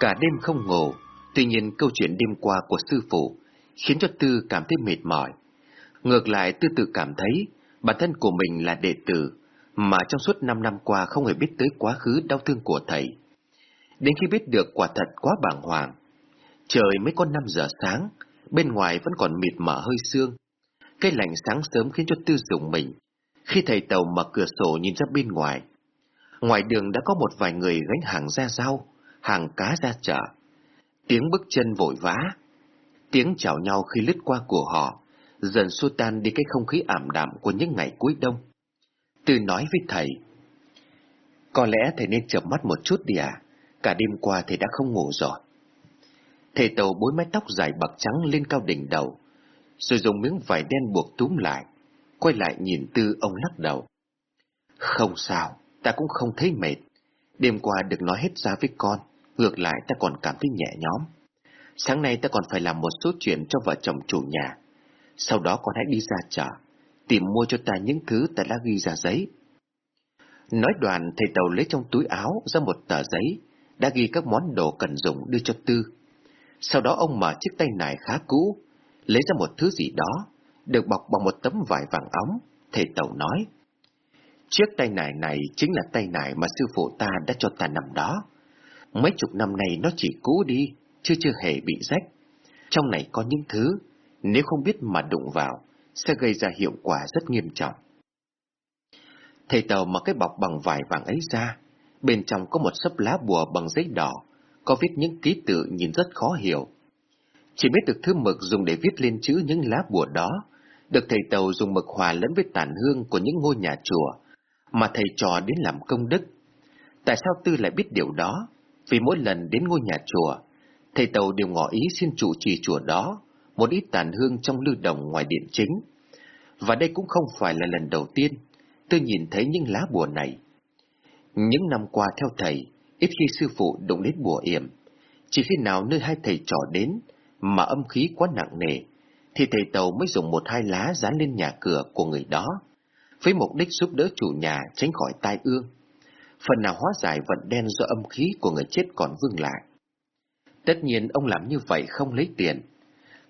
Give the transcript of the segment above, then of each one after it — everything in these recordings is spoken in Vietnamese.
Cả đêm không ngủ, tuy nhiên câu chuyện đêm qua của sư phụ khiến cho Tư cảm thấy mệt mỏi. Ngược lại Tư tự cảm thấy bản thân của mình là đệ tử, mà trong suốt 5 năm qua không hề biết tới quá khứ đau thương của thầy. Đến khi biết được quả thật quá bàng hoàng, trời mới có 5 giờ sáng, bên ngoài vẫn còn mịt mờ hơi sương. Cái lạnh sáng sớm khiến cho Tư dùng mình. Khi thầy tàu mở cửa sổ nhìn ra bên ngoài, ngoài đường đã có một vài người gánh hàng ra rau, hàng cá ra chợ. Tiếng bước chân vội vã, tiếng chào nhau khi lướt qua của họ, dần xua tan đi cái không khí ảm đạm của những ngày cuối đông. Từ nói với thầy, có lẽ thầy nên chợp mắt một chút đi à, cả đêm qua thầy đã không ngủ rồi. Thầy tàu bối mái tóc dài bạc trắng lên cao đỉnh đầu, rồi dùng miếng vải đen buộc túm lại, quay lại nhìn Tư ông lắc đầu. Không sao, ta cũng không thấy mệt. Đêm qua được nói hết ra với con, ngược lại ta còn cảm thấy nhẹ nhõm. Sáng nay ta còn phải làm một số chuyện cho vợ chồng chủ nhà. Sau đó con hãy đi ra chợ, tìm mua cho ta những thứ ta đã ghi ra giấy. Nói đoàn, thầy tàu lấy trong túi áo ra một tờ giấy, đã ghi các món đồ cần dùng đưa cho Tư. Sau đó ông mở chiếc tay nải khá cũ, lấy ra một thứ gì đó, được bọc bằng một tấm vải vàng óng, thầy tàu nói. Chiếc tay nải này chính là tay nải mà sư phụ ta đã cho ta nằm đó. Mấy chục năm nay nó chỉ cũ đi, chưa chưa hề bị rách. Trong này có những thứ, nếu không biết mà đụng vào, sẽ gây ra hiệu quả rất nghiêm trọng. Thầy tàu mở cái bọc bằng vải vàng ấy ra, bên trong có một sấp lá bùa bằng giấy đỏ, có viết những ký tự nhìn rất khó hiểu. Chỉ biết được thứ mực dùng để viết lên chữ những lá bùa đó, được thầy tàu dùng mực hòa lẫn với tàn hương của những ngôi nhà chùa, mà thầy trò đến làm công đức. Tại sao Tư lại biết điều đó? Vì mỗi lần đến ngôi nhà chùa, thầy tàu đều ngỏ ý xin chủ trì chùa đó một ít tàn hương trong lưu đồng ngoài điện chính. Và đây cũng không phải là lần đầu tiên tôi nhìn thấy những lá bùa này. Những năm qua theo thầy, ít khi sư phụ đụng đến bùa yểm. Chỉ khi nào nơi hai thầy trò đến mà âm khí quá nặng nề, thì thầy tàu mới dùng một hai lá dán lên nhà cửa của người đó, với mục đích giúp đỡ chủ nhà tránh khỏi tai ương. Phần nào hóa giải vận đen do âm khí của người chết còn vương lại. Tất nhiên ông làm như vậy không lấy tiền.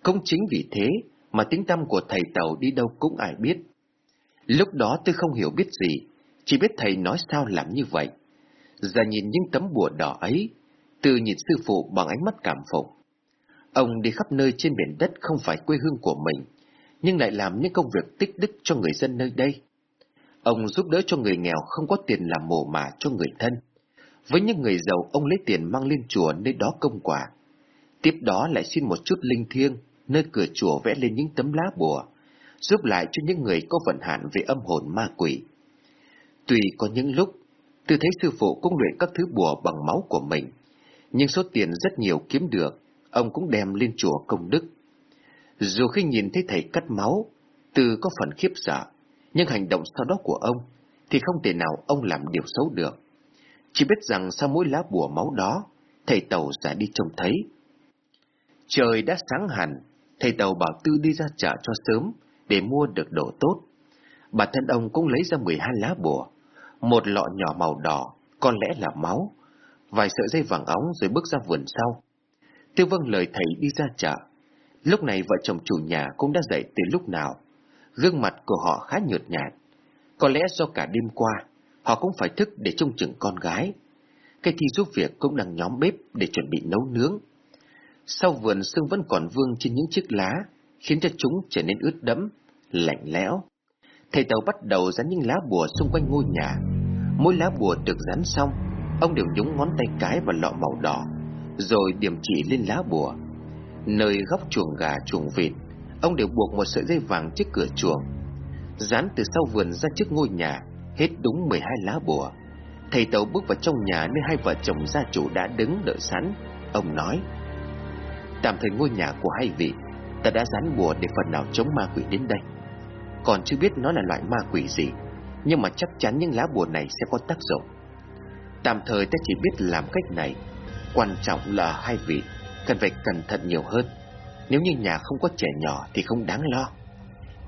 Không chính vì thế mà tính tâm của thầy tàu đi đâu cũng ai biết. Lúc đó tôi không hiểu biết gì, chỉ biết thầy nói sao làm như vậy. Giờ nhìn những tấm bùa đỏ ấy, từ nhìn sư phụ bằng ánh mắt cảm phục. Ông đi khắp nơi trên biển đất không phải quê hương của mình, nhưng lại làm những công việc tích đức cho người dân nơi đây. Ông giúp đỡ cho người nghèo không có tiền làm mồ mả cho người thân. Với những người giàu, ông lấy tiền mang lên chùa nơi đó công quả. Tiếp đó lại xin một chút linh thiêng, nơi cửa chùa vẽ lên những tấm lá bùa, giúp lại cho những người có vận hạn về âm hồn ma quỷ. Tuy có những lúc, tư thấy sư phụ cũng luyện các thứ bùa bằng máu của mình, nhưng số tiền rất nhiều kiếm được, ông cũng đem lên chùa công đức. Dù khi nhìn thấy thầy cắt máu, từ có phần khiếp sợ, nhưng hành động sau đó của ông thì không thể nào ông làm điều xấu được. Chỉ biết rằng sau mỗi lá bùa máu đó, thầy tàu sẽ đi trông thấy. Trời đã sáng hẳn, thầy tàu bảo Tư đi ra chợ cho sớm để mua được đồ tốt. Bản thân ông cũng lấy ra 12 lá bùa, một lọ nhỏ màu đỏ, có lẽ là máu, vài sợi dây vàng óng rồi bước ra vườn sau. Tiêu vâng lời thầy đi ra chợ. Lúc này vợ chồng chủ nhà cũng đã dậy từ lúc nào. Gương mặt của họ khá nhợt nhạt. Có lẽ do cả đêm qua, họ cũng phải thức để trông chừng con gái. Cây thi giúp việc cũng đang nhóm bếp để chuẩn bị nấu nướng. Sau vườn sương vẫn còn vương trên những chiếc lá, khiến cho chúng trở nên ướt đẫm, lạnh lẽo. Thầy tàu bắt đầu dán những lá bùa xung quanh ngôi nhà. Mỗi lá bùa được dán xong, ông đều nhúng ngón tay cái vào lọ màu đỏ, rồi điểm chỉ lên lá bùa. Nơi góc chuồng gà chuồng vịt, ông đều buộc một sợi dây vàng trước cửa chuồng. Dán từ sau vườn ra trước ngôi nhà, hết đúng 12 lá bùa. Thầy tàu bước vào trong nhà nơi hai vợ chồng gia chủ đã đứng đợi sẵn. Ông nói, Tạm thời ngôi nhà của hai vị Ta đã dán bùa để phần nào chống ma quỷ đến đây Còn chưa biết nó là loại ma quỷ gì Nhưng mà chắc chắn những lá bùa này sẽ có tác dụng Tạm thời ta chỉ biết làm cách này Quan trọng là hai vị Cần phải cẩn thận nhiều hơn nếu như nhà không có trẻ nhỏ thì không đáng lo.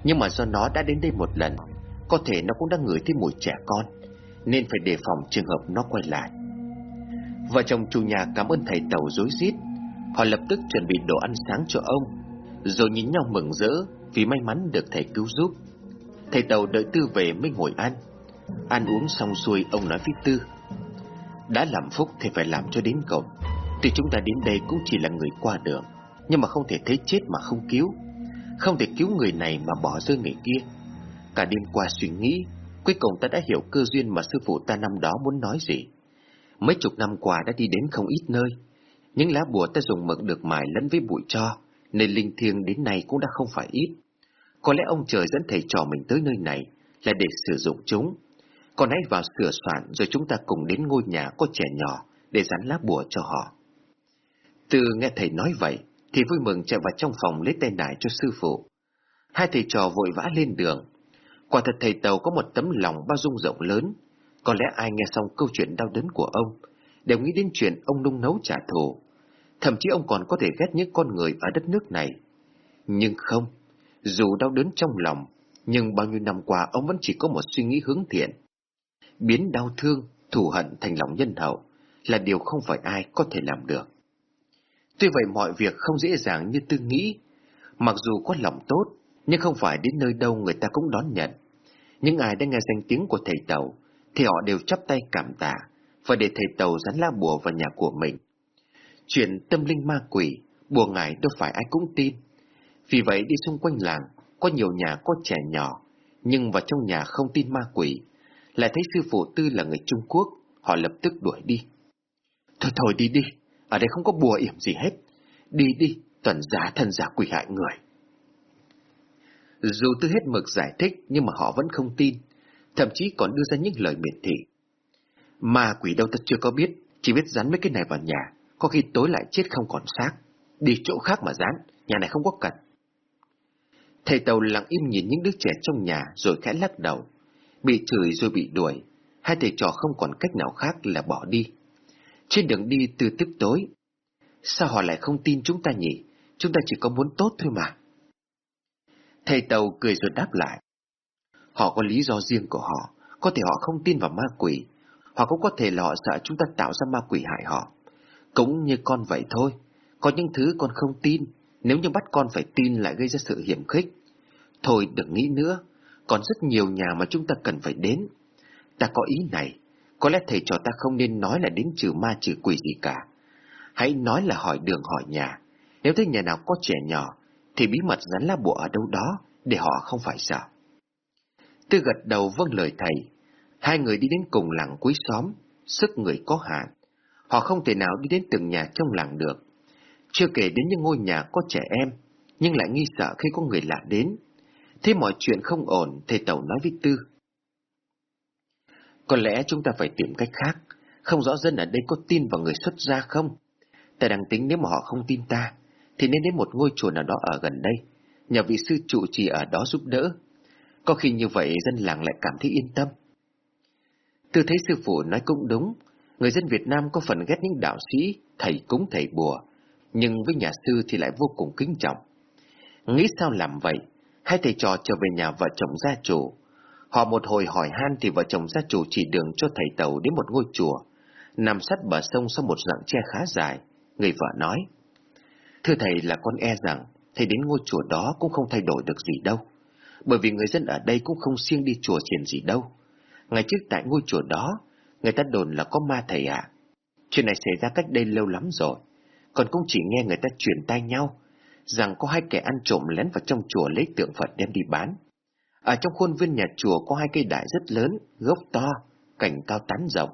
Nhưng mà do nó đã đến đây một lần, Có thể nó cũng đã ngửi thấy mùi trẻ con, Nên phải đề phòng trường hợp nó quay lại. Vợ chồng chủ nhà cảm ơn thầy tàu dối rít. Họ lập tức chuẩn bị đồ ăn sáng cho ông, Rồi nhìn nhau mừng rỡ Vì may mắn được thầy cứu giúp. Thầy tàu đợi Tư về mới ngồi ăn. Ăn uống xong xuôi, ông nói với Tư, Đã làm phúc thì phải làm cho đến cùng Tuy chúng ta đến đây cũng chỉ là người qua đường nhưng mà không thể thấy chết mà không cứu. Không thể cứu người này mà bỏ rơi người kia. Cả đêm qua suy nghĩ, Cuối cùng ta đã hiểu cơ duyên mà sư phụ ta năm đó muốn nói gì. Mấy chục năm qua đã đi đến không ít nơi. Những lá bùa ta dùng mực được mài lẫn với bụi cho, Nên linh thiêng đến nay cũng đã không phải ít. Có lẽ ông trời dẫn thầy trò mình tới nơi này Là để sử dụng chúng. Còn hãy vào sửa soạn rồi chúng ta cùng đến ngôi nhà có trẻ nhỏ Để dán lá bùa cho họ. Từ nghe thầy nói vậy thì vui mừng chạy vào trong phòng lấy tay nải cho sư phụ Hai thầy trò vội vã lên đường Quả thật thầy Tàu có một tấm lòng bao dung rộng lớn có lẽ ai nghe xong câu chuyện đau đớn của ông đều nghĩ đến chuyện ông nung nấu trả thù. Thậm chí ông còn có thể ghét những con người ở đất nước này. Nhưng không, dù đau đớn trong lòng, nhưng bao nhiêu năm qua ông vẫn chỉ có một suy nghĩ hướng thiện. Biến đau thương, thù hận thành lòng nhân hậu là điều không phải ai có thể làm được. Tuy vậy mọi việc không dễ dàng như tư nghĩ. Mặc dù có lòng tốt, nhưng không phải đến nơi đâu người ta cũng đón nhận. Những ai đã nghe danh tiếng của thầy Tàu thì họ đều chắp tay cảm tạ và để thầy Tàu dán la bùa vào nhà của mình. Chuyện tâm linh ma quỷ, bùa ngải đâu phải ai cũng tin. Vì vậy đi xung quanh làng, có nhiều nhà có trẻ nhỏ, nhưng vào trong nhà không tin ma quỷ, lại thấy sư phụ Tư là người Trung Quốc, họ lập tức đuổi đi. Thôi thôi đi đi, ở đây không có bùa yểm gì hết. Đi đi, tuần giả thân giả quỷ hại người. Dù Tư hết mực giải thích nhưng mà họ vẫn không tin thậm chí còn đưa ra những lời miệt thị. mà quỷ đâu ta chưa có biết, chỉ biết dán mấy cái này vào nhà, có khi tối lại chết không còn xác. Đi chỗ khác mà dán, nhà này không có cần. Thầy Tàu lặng im nhìn những đứa trẻ trong nhà rồi khẽ lắc đầu. Bị chửi rồi bị đuổi, hai thầy trò không còn cách nào khác là bỏ đi. Trên đường đi từ tức tối, sao họ lại không tin chúng ta nhỉ? Chúng ta chỉ có muốn tốt thôi mà. Thầy Tàu cười rồi đáp lại. Họ có lý do riêng của họ, có thể họ không tin vào ma quỷ, hoặc cũng có thể là họ sợ chúng ta tạo ra ma quỷ hại họ. Cũng như con vậy thôi, có những thứ con không tin, nếu như bắt con phải tin lại gây ra sự hiểm khích. Thôi đừng nghĩ nữa, còn rất nhiều nhà mà chúng ta cần phải đến. Ta có ý này, có lẽ thầy trò ta không nên nói là đến trừ ma trừ quỷ gì cả. Hãy nói là hỏi đường hỏi nhà. Nếu thấy nhà nào có trẻ nhỏ, thì bí mật rắn lá bùa ở đâu đó, để họ không phải sợ. Tư gật đầu vâng lời thầy. Hai người đi đến cùng làng cuối xóm, sức người có hạn. Họ không thể nào đi đến từng nhà trong làng được. Chưa kể đến những ngôi nhà có trẻ em, nhưng lại nghi sợ khi có người lạ đến. Thế mọi chuyện không ổn, thầy Tàu nói với Tư. Có lẽ chúng ta phải tìm cách khác, không rõ dân ở đây có tin vào người xuất gia không? Ta đang tính nếu mà họ không tin ta, thì nên đến một ngôi chùa nào đó ở gần đây, nhờ vị sư trụ trì ở đó giúp đỡ. Có khi như vậy dân làng lại cảm thấy yên tâm. Tôi thấy sư phụ nói cũng đúng, người dân Việt Nam có phần ghét những đạo sĩ, thầy cúng thầy bùa, nhưng với nhà sư thì lại vô cùng kính trọng. Nghĩ sao làm vậy, hai thầy trò trở về nhà vợ chồng gia chủ. Họ một hồi hỏi han thì vợ chồng gia chủ chỉ đường cho thầy tàu đến một ngôi chùa, nằm sát bờ sông sau một dạng tre khá dài. Người vợ nói, Thưa thầy là con e rằng, thầy đến ngôi chùa đó cũng không thay đổi được gì đâu bởi vì người dân ở đây cũng không siêng đi chùa chiền gì đâu. Ngày trước tại ngôi chùa đó, người ta đồn là có ma thầy ạ. Chuyện này xảy ra cách đây lâu lắm rồi, còn cũng chỉ nghe người ta truyền tai nhau, rằng có hai kẻ ăn trộm lén vào trong chùa lấy tượng Phật đem đi bán. Ở trong khuôn viên nhà chùa có hai cây đại rất lớn, gốc to, cành cao tán rộng.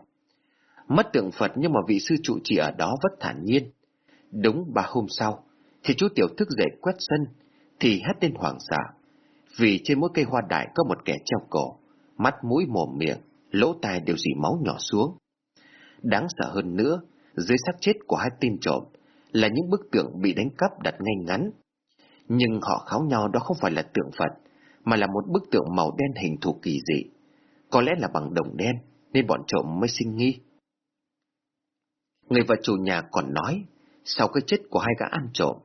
Mất tượng Phật nhưng mà vị sư trụ trì ở đó vẫn thản nhiên. Đúng ba hôm sau, thì chú Tiểu thức dậy quét sân, thì hét lên hoảng sợ vì trên mỗi cây hoa đại có một kẻ treo cổ, mắt mũi mồm miệng, lỗ tai đều dì máu nhỏ xuống. Đáng sợ hơn nữa, dưới xác chết của hai tên trộm là những bức tượng bị đánh cắp đặt ngay ngắn. Nhưng họ kháo nhau đó không phải là tượng Phật, mà là một bức tượng màu đen hình thù kỳ dị. Có lẽ là bằng đồng đen, nên bọn trộm mới sinh nghi. Người vợ chủ nhà còn nói, sau cái chết của hai gã ăn trộm,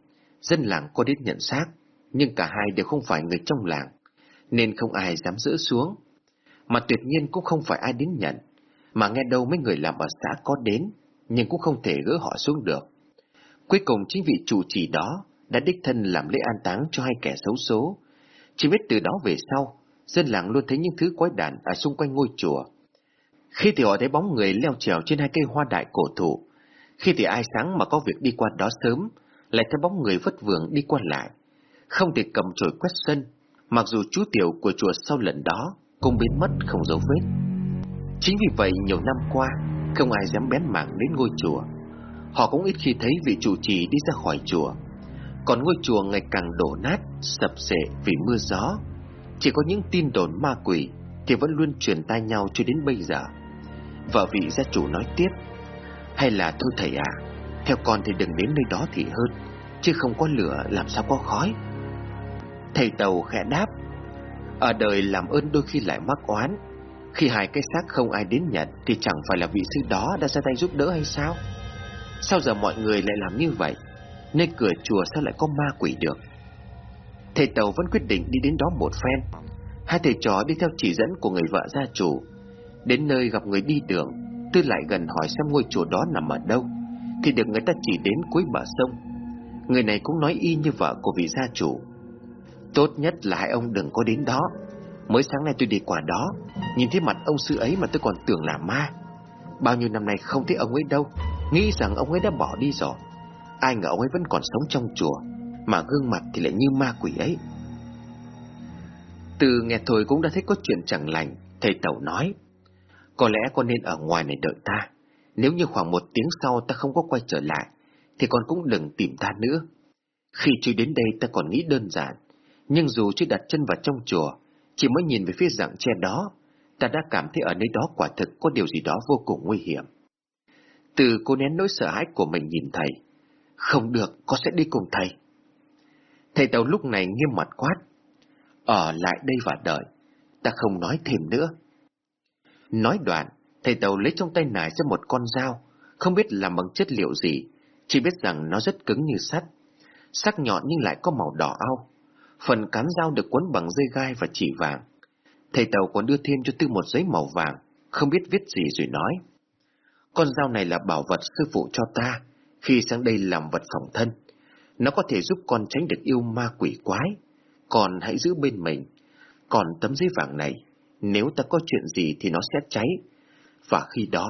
dân làng có đến nhận xác, nhưng cả hai đều không phải người trong làng, nên không ai dám giữ xuống. Mà tuyệt nhiên cũng không phải ai đến nhận, mà nghe đâu mấy người làm ở xã có đến, nhưng cũng không thể gỡ họ xuống được. Cuối cùng chính vị chủ trì đó đã đích thân làm lễ an táng cho hai kẻ xấu số. Chỉ biết từ đó về sau, dân làng luôn thấy những thứ quái đản ở xung quanh ngôi chùa. Khi thì họ thấy bóng người leo trèo trên hai cây hoa đại cổ thụ, khi thì ai sáng mà có việc đi qua đó sớm, lại thấy bóng người vất vưởng đi qua lại. Không thể cầm chổi quét sân, mặc dù chú tiểu của chùa sau lần đó cũng biến mất không dấu vết. Chính vì vậy nhiều năm qua, không ai dám bén mảng đến ngôi chùa. Họ cũng ít khi thấy vị chủ trì đi ra khỏi chùa. Còn ngôi chùa ngày càng đổ nát, sập sệ vì mưa gió. Chỉ có những tin đồn ma quỷ thì vẫn luôn truyền tai nhau cho đến bây giờ. Vợ vị gia chủ nói tiếp, hay là thôi thầy à, theo con thì đừng đến nơi đó thì hơn, chứ không có lửa làm sao có khói. Thầy Tàu khẽ đáp, ở đời làm ơn đôi khi lại mắc oán, khi hai cái xác không ai đến nhận thì chẳng phải là vị sư đó đã ra tay giúp đỡ hay sao? Sao giờ mọi người lại làm như vậy? Nơi cửa chùa sao lại có ma quỷ được? Thầy Tàu vẫn quyết định đi đến đó một phen. Hai thầy trò đi theo chỉ dẫn của người vợ gia chủ. Đến nơi gặp người đi đường, Tư lại gần hỏi xem ngôi chùa đó nằm ở đâu, thì được người ta chỉ đến cuối bờ sông. Người này cũng nói y như vợ của vị gia chủ. Tốt nhất là hai ông đừng có đến đó. Mới sáng nay tôi đi qua đó, nhìn thấy mặt ông sư ấy mà tôi còn tưởng là ma. Bao nhiêu năm nay không thấy ông ấy đâu, nghĩ rằng ông ấy đã bỏ đi rồi. Ai ngờ ông ấy vẫn còn sống trong chùa, mà gương mặt thì lại như ma quỷ ấy. Từ nghe thôi cũng đã thấy có chuyện chẳng lành, thầy Tẩu nói. Có lẽ con nên ở ngoài này đợi ta. Nếu như khoảng một tiếng sau ta không có quay trở lại, thì con cũng đừng tìm ta nữa. Khi truy đến đây ta còn nghĩ đơn giản, nhưng dù chưa đặt chân vào trong chùa, chỉ mới nhìn về phía dạng tre đó, ta đã cảm thấy ở nơi đó quả thực có điều gì đó vô cùng nguy hiểm. Từ cô nén nỗi sợ hãi của mình nhìn thầy. Không được, con sẽ đi cùng thầy. Thầy Tàu lúc này nghiêm mặt quát. Ở lại đây và đợi, ta không nói thêm nữa. Nói đoạn, thầy Tàu lấy trong tay nải ra một con dao, không biết làm bằng chất liệu gì, chỉ biết rằng nó rất cứng như sắt. Sắc nhọn nhưng lại có màu đỏ au. Phần cán dao được quấn bằng dây gai và chỉ vàng. Thầy Tàu còn đưa thêm cho Tư một giấy màu vàng, không biết viết gì rồi nói. Con dao này là bảo vật sư phụ cho ta, khi sang đây làm vật phòng thân. Nó có thể giúp con tránh được yêu ma quỷ quái. Còn hãy giữ bên mình. Còn tấm giấy vàng này, nếu ta có chuyện gì thì nó sẽ cháy. Và khi đó,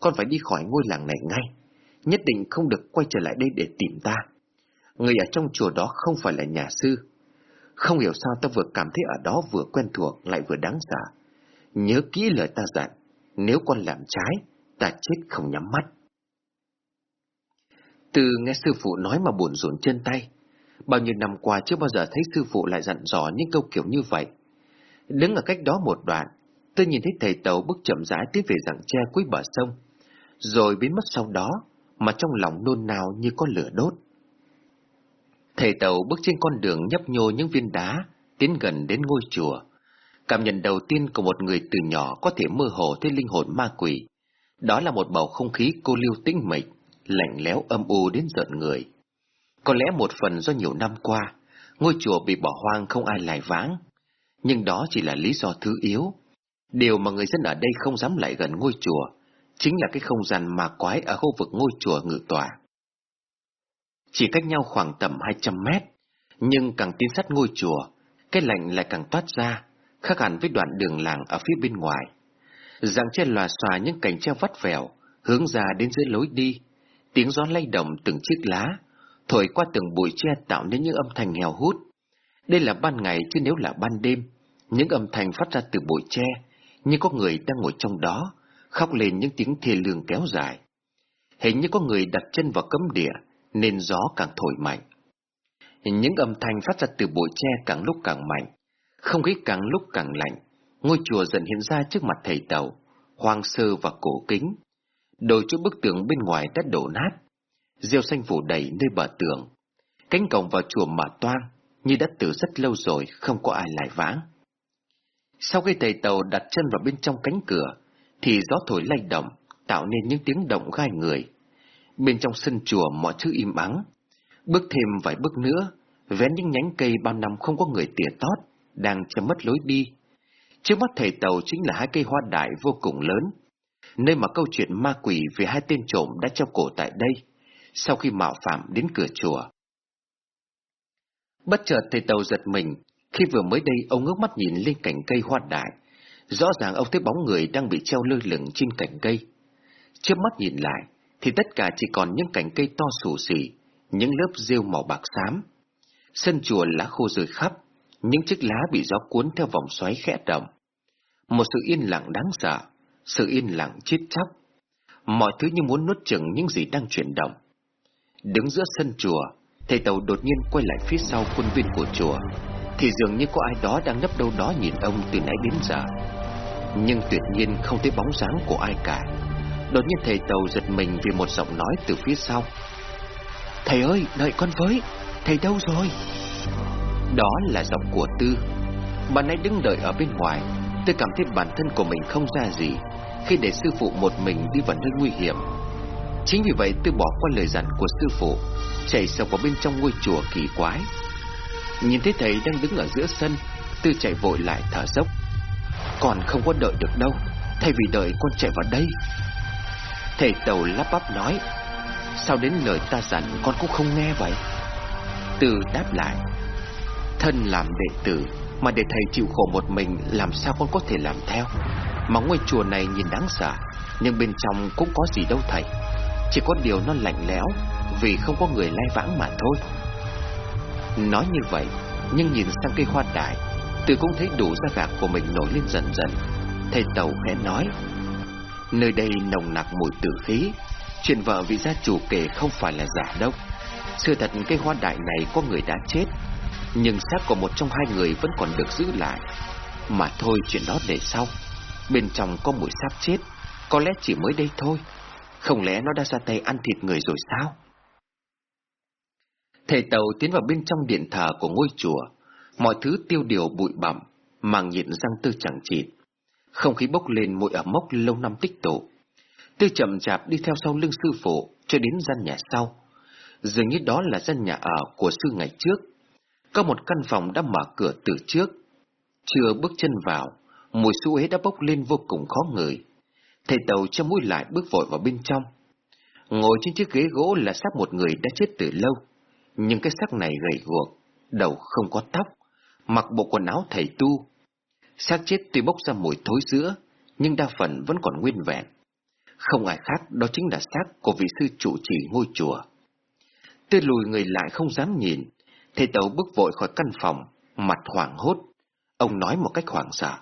con phải đi khỏi ngôi làng này ngay. Nhất định không được quay trở lại đây để tìm ta. Người ở trong chùa đó không phải là nhà sư. Không hiểu sao ta vừa cảm thấy ở đó vừa quen thuộc lại vừa đáng sợ. Nhớ kỹ lời ta dặn, nếu con làm trái, ta chết không nhắm mắt. Từ nghe sư phụ nói mà buồn rộn chân tay. Bao nhiêu năm qua chưa bao giờ thấy sư phụ lại dặn dò những câu kiểu như vậy. Đứng ở cách đó một đoạn, tôi nhìn thấy thầy tàu bước chậm rãi tiến về rặng tre cuối bờ sông, rồi biến mất sau đó, mà trong lòng nôn nao như có lửa đốt. Thầy tàu bước trên con đường nhấp nhô những viên đá, tiến gần đến ngôi chùa. Cảm nhận đầu tiên của một người từ nhỏ có thể mơ hồ thấy linh hồn ma quỷ. Đó là một bầu không khí cô lưu tĩnh mịch, lạnh lẽo âm u đến giận người. Có lẽ một phần do nhiều năm qua, ngôi chùa bị bỏ hoang không ai lại váng. Nhưng đó chỉ là lý do thứ yếu. Điều mà người dân ở đây không dám lại gần ngôi chùa, chính là cái không gian ma quái ở khu vực ngôi chùa ngự tòa. Chỉ cách nhau khoảng tầm 200 mét, nhưng càng tiến sát ngôi chùa, cái lạnh lại càng toát ra, khác hẳn với đoạn đường làng ở phía bên ngoài. Dạng tre lòa xòa những cành tre vắt vẻo, hướng ra đến dưới lối đi, tiếng gió lay động từng chiếc lá, thổi qua từng bụi tre tạo nên những âm thanh nghèo hút. Đây là ban ngày chứ nếu là ban đêm, những âm thanh phát ra từ bụi tre, như có người đang ngồi trong đó, khóc lên những tiếng thê lương kéo dài. Hình như có người đặt chân vào cấm địa, nên gió càng thổi mạnh. Những âm thanh phát ra từ bụi tre càng lúc càng mạnh, không khí càng lúc càng lạnh. Ngôi chùa dần hiện ra trước mặt thầy tàu, hoang sơ và cổ kính. Đôi cho bức tường bên ngoài đã đổ nát, rêu xanh phủ đầy nơi bờ tường. Cánh cổng vào chùa mà toang, như đã từ rất lâu rồi không có ai lại vãng. Sau khi thầy tàu đặt chân vào bên trong cánh cửa, thì gió thổi lay động, tạo nên những tiếng động gai người. Bên trong sân chùa mọi thứ im ắng. Bước thêm vài bước nữa, vén những nhánh cây bao năm không có người tỉa tót, đang che mất lối đi. Trước mắt thầy tàu chính là hai cây hoa đại vô cùng lớn nơi mà câu chuyện ma quỷ về hai tên trộm đã treo cổ tại đây, sau khi mạo phạm đến cửa chùa. Bất chợt thầy tàu giật mình, khi vừa mới đây ông ngước mắt nhìn lên cành cây hoa đại. Rõ ràng ông thấy bóng người đang bị treo lơ lửng trên cành cây. Trước mắt nhìn lại, thì tất cả chỉ còn những cành cây to xù xì, những lớp rêu màu bạc xám. Sân chùa lá khô rơi khắp, những chiếc lá bị gió cuốn theo vòng xoáy khẽ động. Một sự yên lặng đáng sợ, sự yên lặng chết chóc. Mọi thứ như muốn nuốt chừng những gì đang chuyển động. Đứng giữa sân chùa, thầy tàu đột nhiên quay lại phía sau khuôn viên của chùa, thì dường như có ai đó đang nấp đâu đó nhìn ông từ nãy đến giờ. Nhưng tuyệt nhiên không thấy bóng dáng của ai cả. Đột nhiên thầy tàu giật mình vì một giọng nói từ phía sau. Thầy ơi, đợi con với, thầy đâu rồi? Đó là giọng của Tư. Bạn ấy đứng đợi ở bên ngoài, tôi cảm thấy bản thân của mình không ra gì khi để sư phụ một mình đi vào nơi nguy hiểm. Chính vì vậy tôi bỏ qua lời dặn của sư phụ, chạy sâu vào bên trong ngôi chùa kỳ quái. Nhìn thấy thầy đang đứng ở giữa sân, Tư chạy vội lại thở dốc. Còn không có đợi được đâu, thay vì đợi con chạy vào đây. Thầy tàu lắp bắp nói, sao đến lời ta dặn con cũng không nghe vậy? Tư đáp lại, thân làm đệ tử mà để thầy chịu khổ một mình làm sao con có thể làm theo? Mà ngôi chùa này nhìn đáng sợ, nhưng bên trong cũng có gì đâu thầy. Chỉ có điều nó lạnh lẽo vì không có người lai vãng mà thôi. Nói như vậy, nhưng nhìn sang cây hoa đại, Từ cũng thấy đủ da gạc của mình nổi lên dần dần. Thầy Tàu khẽ nói, nơi đây nồng nặc mùi tử khí, chuyện vợ vị gia chủ kể không phải là giả đâu. Sự thật cây hoa đại này có người đã chết, nhưng xác của một trong hai người vẫn còn được giữ lại. Mà thôi chuyện đó để sau. Bên trong có mùi xác chết, có lẽ chỉ mới đây thôi. Không lẽ nó đã ra tay ăn thịt người rồi sao? Thầy Tàu tiến vào bên trong điện thờ của ngôi chùa, mọi thứ tiêu điều bụi bặm, màng nhịn răng tư chẳng chịt. Không khí bốc lên mùi ẩm mốc lâu năm tích tụ. Tư chậm chạp đi theo sau lưng sư phụ cho đến gian nhà sau. Dường như đó là gian nhà ở của sư ngày trước. Có một căn phòng đã mở cửa từ trước. Chưa bước chân vào, mùi su ế đã bốc lên vô cùng khó ngửi. Thầy Tàu cho mũi lại bước vội vào bên trong. Ngồi trên chiếc ghế gỗ là xác một người đã chết từ lâu nhưng cái xác này gầy guộc, đầu không có tóc, mặc bộ quần áo thầy tu. Xác chết tuy bốc ra mùi thối rữa, nhưng đa phần vẫn còn nguyên vẹn. Không ai khác đó chính là xác của vị sư trụ trì ngôi chùa. Tôi lùi người lại không dám nhìn, thầy tàu bước vội khỏi căn phòng, mặt hoảng hốt. Ông nói một cách hoảng sợ.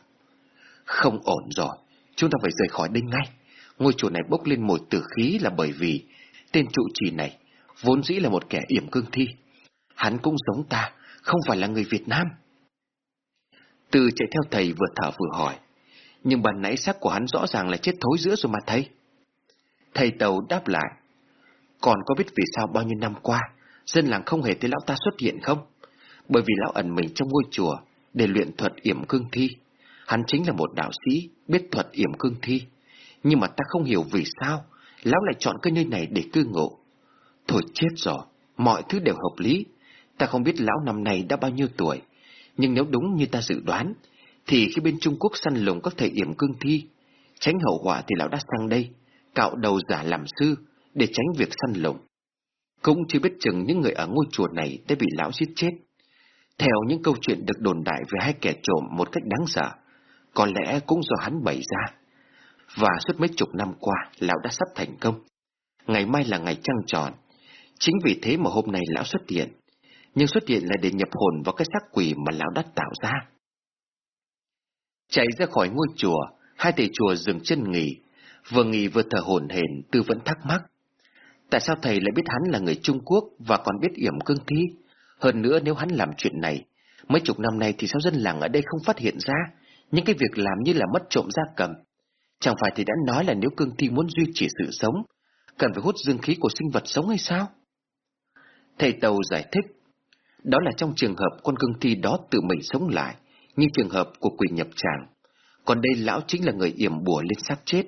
Không ổn rồi, chúng ta phải rời khỏi đây ngay. Ngôi chùa này bốc lên mùi tử khí là bởi vì tên trụ trì này vốn dĩ là một kẻ yểm cương thi. Hắn cũng giống ta, không phải là người Việt Nam. Từ chạy theo thầy vừa thở vừa hỏi, nhưng bàn nãy sắc của hắn rõ ràng là chết thối giữa rồi mà thầy. Thầy Tàu đáp lại, còn có biết vì sao bao nhiêu năm qua, dân làng không hề thấy lão ta xuất hiện không? Bởi vì lão ẩn mình trong ngôi chùa để luyện thuật yểm cương thi. Hắn chính là một đạo sĩ, biết thuật yểm cương thi. Nhưng mà ta không hiểu vì sao, lão lại chọn cái nơi này để cư ngụ. Thôi chết rồi, mọi thứ đều hợp lý. Ta không biết lão năm nay đã bao nhiêu tuổi, nhưng nếu đúng như ta dự đoán, thì khi bên Trung Quốc săn lùng các thầy yểm cương thi, tránh hậu họa thì lão đã sang đây, cạo đầu giả làm sư, để tránh việc săn lùng. Cũng chưa biết chừng những người ở ngôi chùa này đã bị lão giết chết. Theo những câu chuyện được đồn đại về hai kẻ trộm một cách đáng sợ, có lẽ cũng do hắn bày ra. Và suốt mấy chục năm qua, lão đã sắp thành công. Ngày mai là ngày trăng tròn, Chính vì thế mà hôm nay lão xuất hiện, nhưng xuất hiện là để nhập hồn vào cái xác quỷ mà lão đã tạo ra. Chạy ra khỏi ngôi chùa, hai thầy chùa dừng chân nghỉ, vừa nghỉ vừa thở hồn hển tư vẫn thắc mắc. Tại sao thầy lại biết hắn là người Trung Quốc và còn biết yểm cương thi? Hơn nữa nếu hắn làm chuyện này, mấy chục năm nay thì sao dân làng ở đây không phát hiện ra những cái việc làm như là mất trộm gia cầm? Chẳng phải thì đã nói là nếu cương thi muốn duy trì sự sống, cần phải hút dương khí của sinh vật sống hay sao? Thầy Tàu giải thích, đó là trong trường hợp con cương thi đó tự mình sống lại, như trường hợp của quỷ nhập tràng. Còn đây lão chính là người yểm bùa lên xác chết.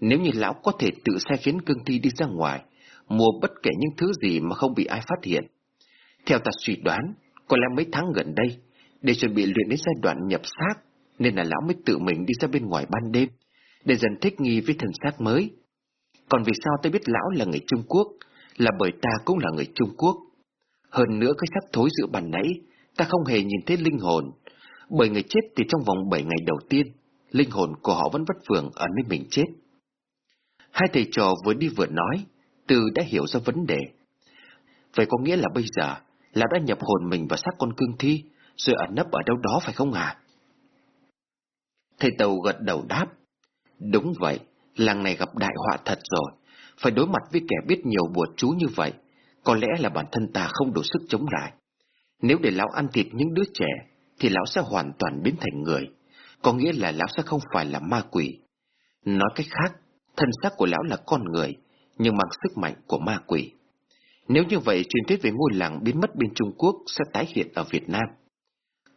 Nếu như lão có thể tự sai khiến cương thi đi ra ngoài, mua bất kể những thứ gì mà không bị ai phát hiện. Theo ta suy đoán, có lẽ mấy tháng gần đây, để chuẩn bị luyện đến giai đoạn nhập xác, nên là lão mới tự mình đi ra bên ngoài ban đêm, để dần thích nghi với thần sát mới. Còn vì sao tôi biết lão là người Trung Quốc, là bởi ta cũng là người Trung Quốc. Hơn nữa cái xác thối giữa bàn nãy, ta không hề nhìn thấy linh hồn, bởi người chết thì trong vòng 7 ngày đầu tiên, linh hồn của họ vẫn vất vưởng ở nơi mình chết. Hai thầy trò vừa đi vừa nói, Từ đã hiểu ra vấn đề. Vậy có nghĩa là bây giờ, Lão đã nhập hồn mình vào xác con cương thi, rồi ẩn nấp ở đâu đó phải không à? Thầy Tàu gật đầu đáp. Đúng vậy, làng này gặp đại họa thật rồi. Phải đối mặt với kẻ biết nhiều bùa chú như vậy. Có lẽ là bản thân ta không đủ sức chống lại. Nếu để lão ăn thịt những đứa trẻ, thì lão sẽ hoàn toàn biến thành người. Có nghĩa là lão sẽ không phải là ma quỷ. Nói cách khác, thân xác của lão là con người, nhưng mang sức mạnh của ma quỷ. Nếu như vậy, truyền thuyết về ngôi làng biến mất bên Trung Quốc sẽ tái hiện ở Việt Nam.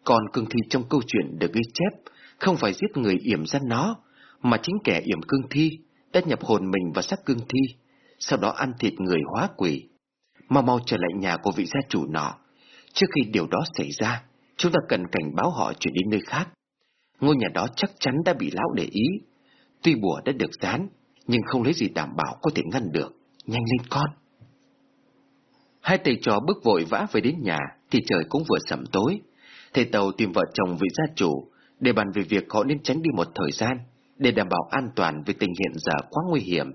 Còn cương thi trong câu chuyện được ghi chép không phải giết người yểm ra nó, mà chính kẻ yểm cương thi đã nhập hồn mình vào xác cương thi, sau đó ăn thịt người hóa quỷ. Mau mau trở lại nhà của vị gia chủ nọ. Trước khi điều đó xảy ra, chúng ta cần cảnh báo họ chuyển đi nơi khác. Ngôi nhà đó chắc chắn đã bị lão để ý. Tuy bùa đã được dán, nhưng không lấy gì đảm bảo có thể ngăn được. Nhanh lên con! Hai thầy trò bước vội vã về đến nhà, thì trời cũng vừa sẩm tối. Thầy Tàu tìm vợ chồng vị gia chủ, để bàn về việc họ nên tránh đi một thời gian, để đảm bảo an toàn vì tình hiện giờ quá nguy hiểm.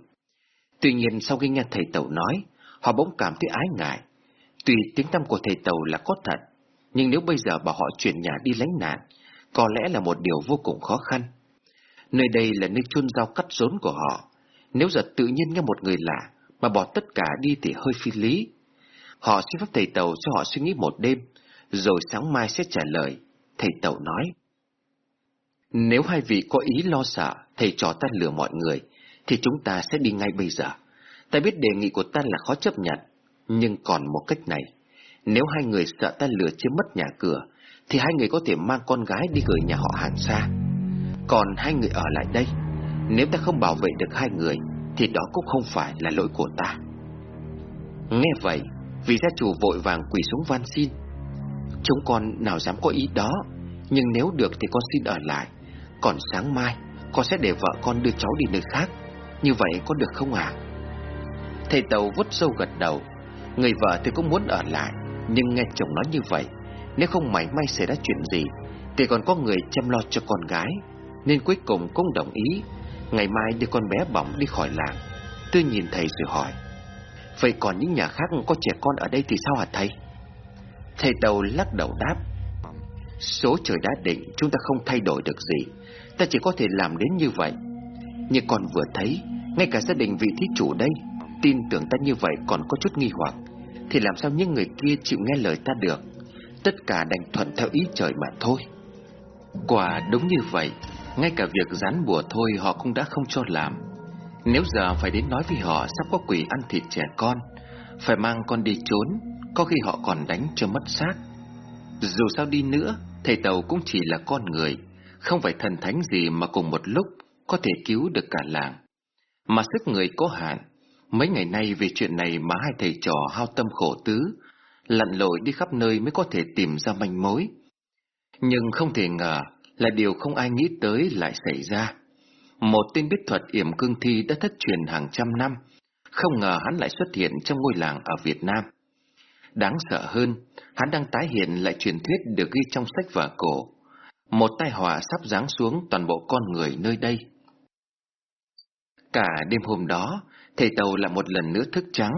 Tuy nhiên sau khi nghe thầy Tàu nói, họ bỗng cảm thấy ái ngại. Tuy tiếng tâm của thầy Tàu là có thật, nhưng nếu bây giờ bảo họ chuyển nhà đi lánh nạn, có lẽ là một điều vô cùng khó khăn. Nơi đây là nơi chôn rau cắt rốn của họ. Nếu giờ tự nhiên nghe một người lạ mà bỏ tất cả đi thì hơi phi lý. Họ xin phép thầy Tàu cho họ suy nghĩ một đêm, rồi sáng mai sẽ trả lời. Thầy Tàu nói. Nếu hai vị có ý lo sợ thầy trò ta lừa mọi người, thì chúng ta sẽ đi ngay bây giờ. Ta biết đề nghị của ta là khó chấp nhận, nhưng còn một cách này. Nếu hai người sợ ta lừa chiếm mất nhà cửa, thì hai người có thể mang con gái đi gửi nhà họ hàng xa. Còn hai người ở lại đây, nếu ta không bảo vệ được hai người, thì đó cũng không phải là lỗi của ta. Nghe vậy, vị gia chủ vội vàng quỳ xuống van xin. Chúng con nào dám có ý đó, nhưng nếu được thì con xin ở lại. Còn sáng mai, con sẽ để vợ con đưa cháu đi nơi khác. Như vậy có được không ạ? À? Thầy Tàu vút sâu gật đầu. Người vợ thì cũng muốn ở lại, nhưng nghe chồng nói như vậy, nếu không mảy may xảy ra chuyện gì, thì còn có người chăm lo cho con gái, nên cuối cùng cũng đồng ý. Ngày mai đưa con bé bỏng đi khỏi làng. Tôi nhìn thầy rồi hỏi, vậy còn những nhà khác có trẻ con ở đây thì sao hả thầy? Thầy Tàu lắc đầu đáp, số trời đã định chúng ta không thay đổi được gì, ta chỉ có thể làm đến như vậy. Như con vừa thấy, ngay cả gia đình vị thí chủ đây, tin tưởng ta như vậy còn có chút nghi hoặc, thì làm sao những người kia chịu nghe lời ta được? Tất cả đành thuận theo ý trời mà thôi. Quả đúng như vậy, ngay cả việc dán bùa thôi họ cũng đã không cho làm. Nếu giờ phải đến nói với họ sắp có quỷ ăn thịt trẻ con, phải mang con đi trốn, có khi họ còn đánh cho mất xác. Dù sao đi nữa, thầy Tàu cũng chỉ là con người, không phải thần thánh gì mà cùng một lúc có thể cứu được cả làng. Mà sức người có hạn, mấy ngày nay vì chuyện này mà hai thầy trò hao tâm khổ tứ, lặn lội đi khắp nơi mới có thể tìm ra manh mối. Nhưng không thể ngờ là điều không ai nghĩ tới lại xảy ra. Một tên biết thuật yểm cương thi đã thất truyền hàng trăm năm, không ngờ hắn lại xuất hiện trong ngôi làng ở Việt Nam. Đáng sợ hơn, hắn đang tái hiện lại truyền thuyết được ghi trong sách vở cổ. Một tai họa sắp giáng xuống toàn bộ con người nơi đây. Cả đêm hôm đó, thầy Tàu lại một lần nữa thức trắng.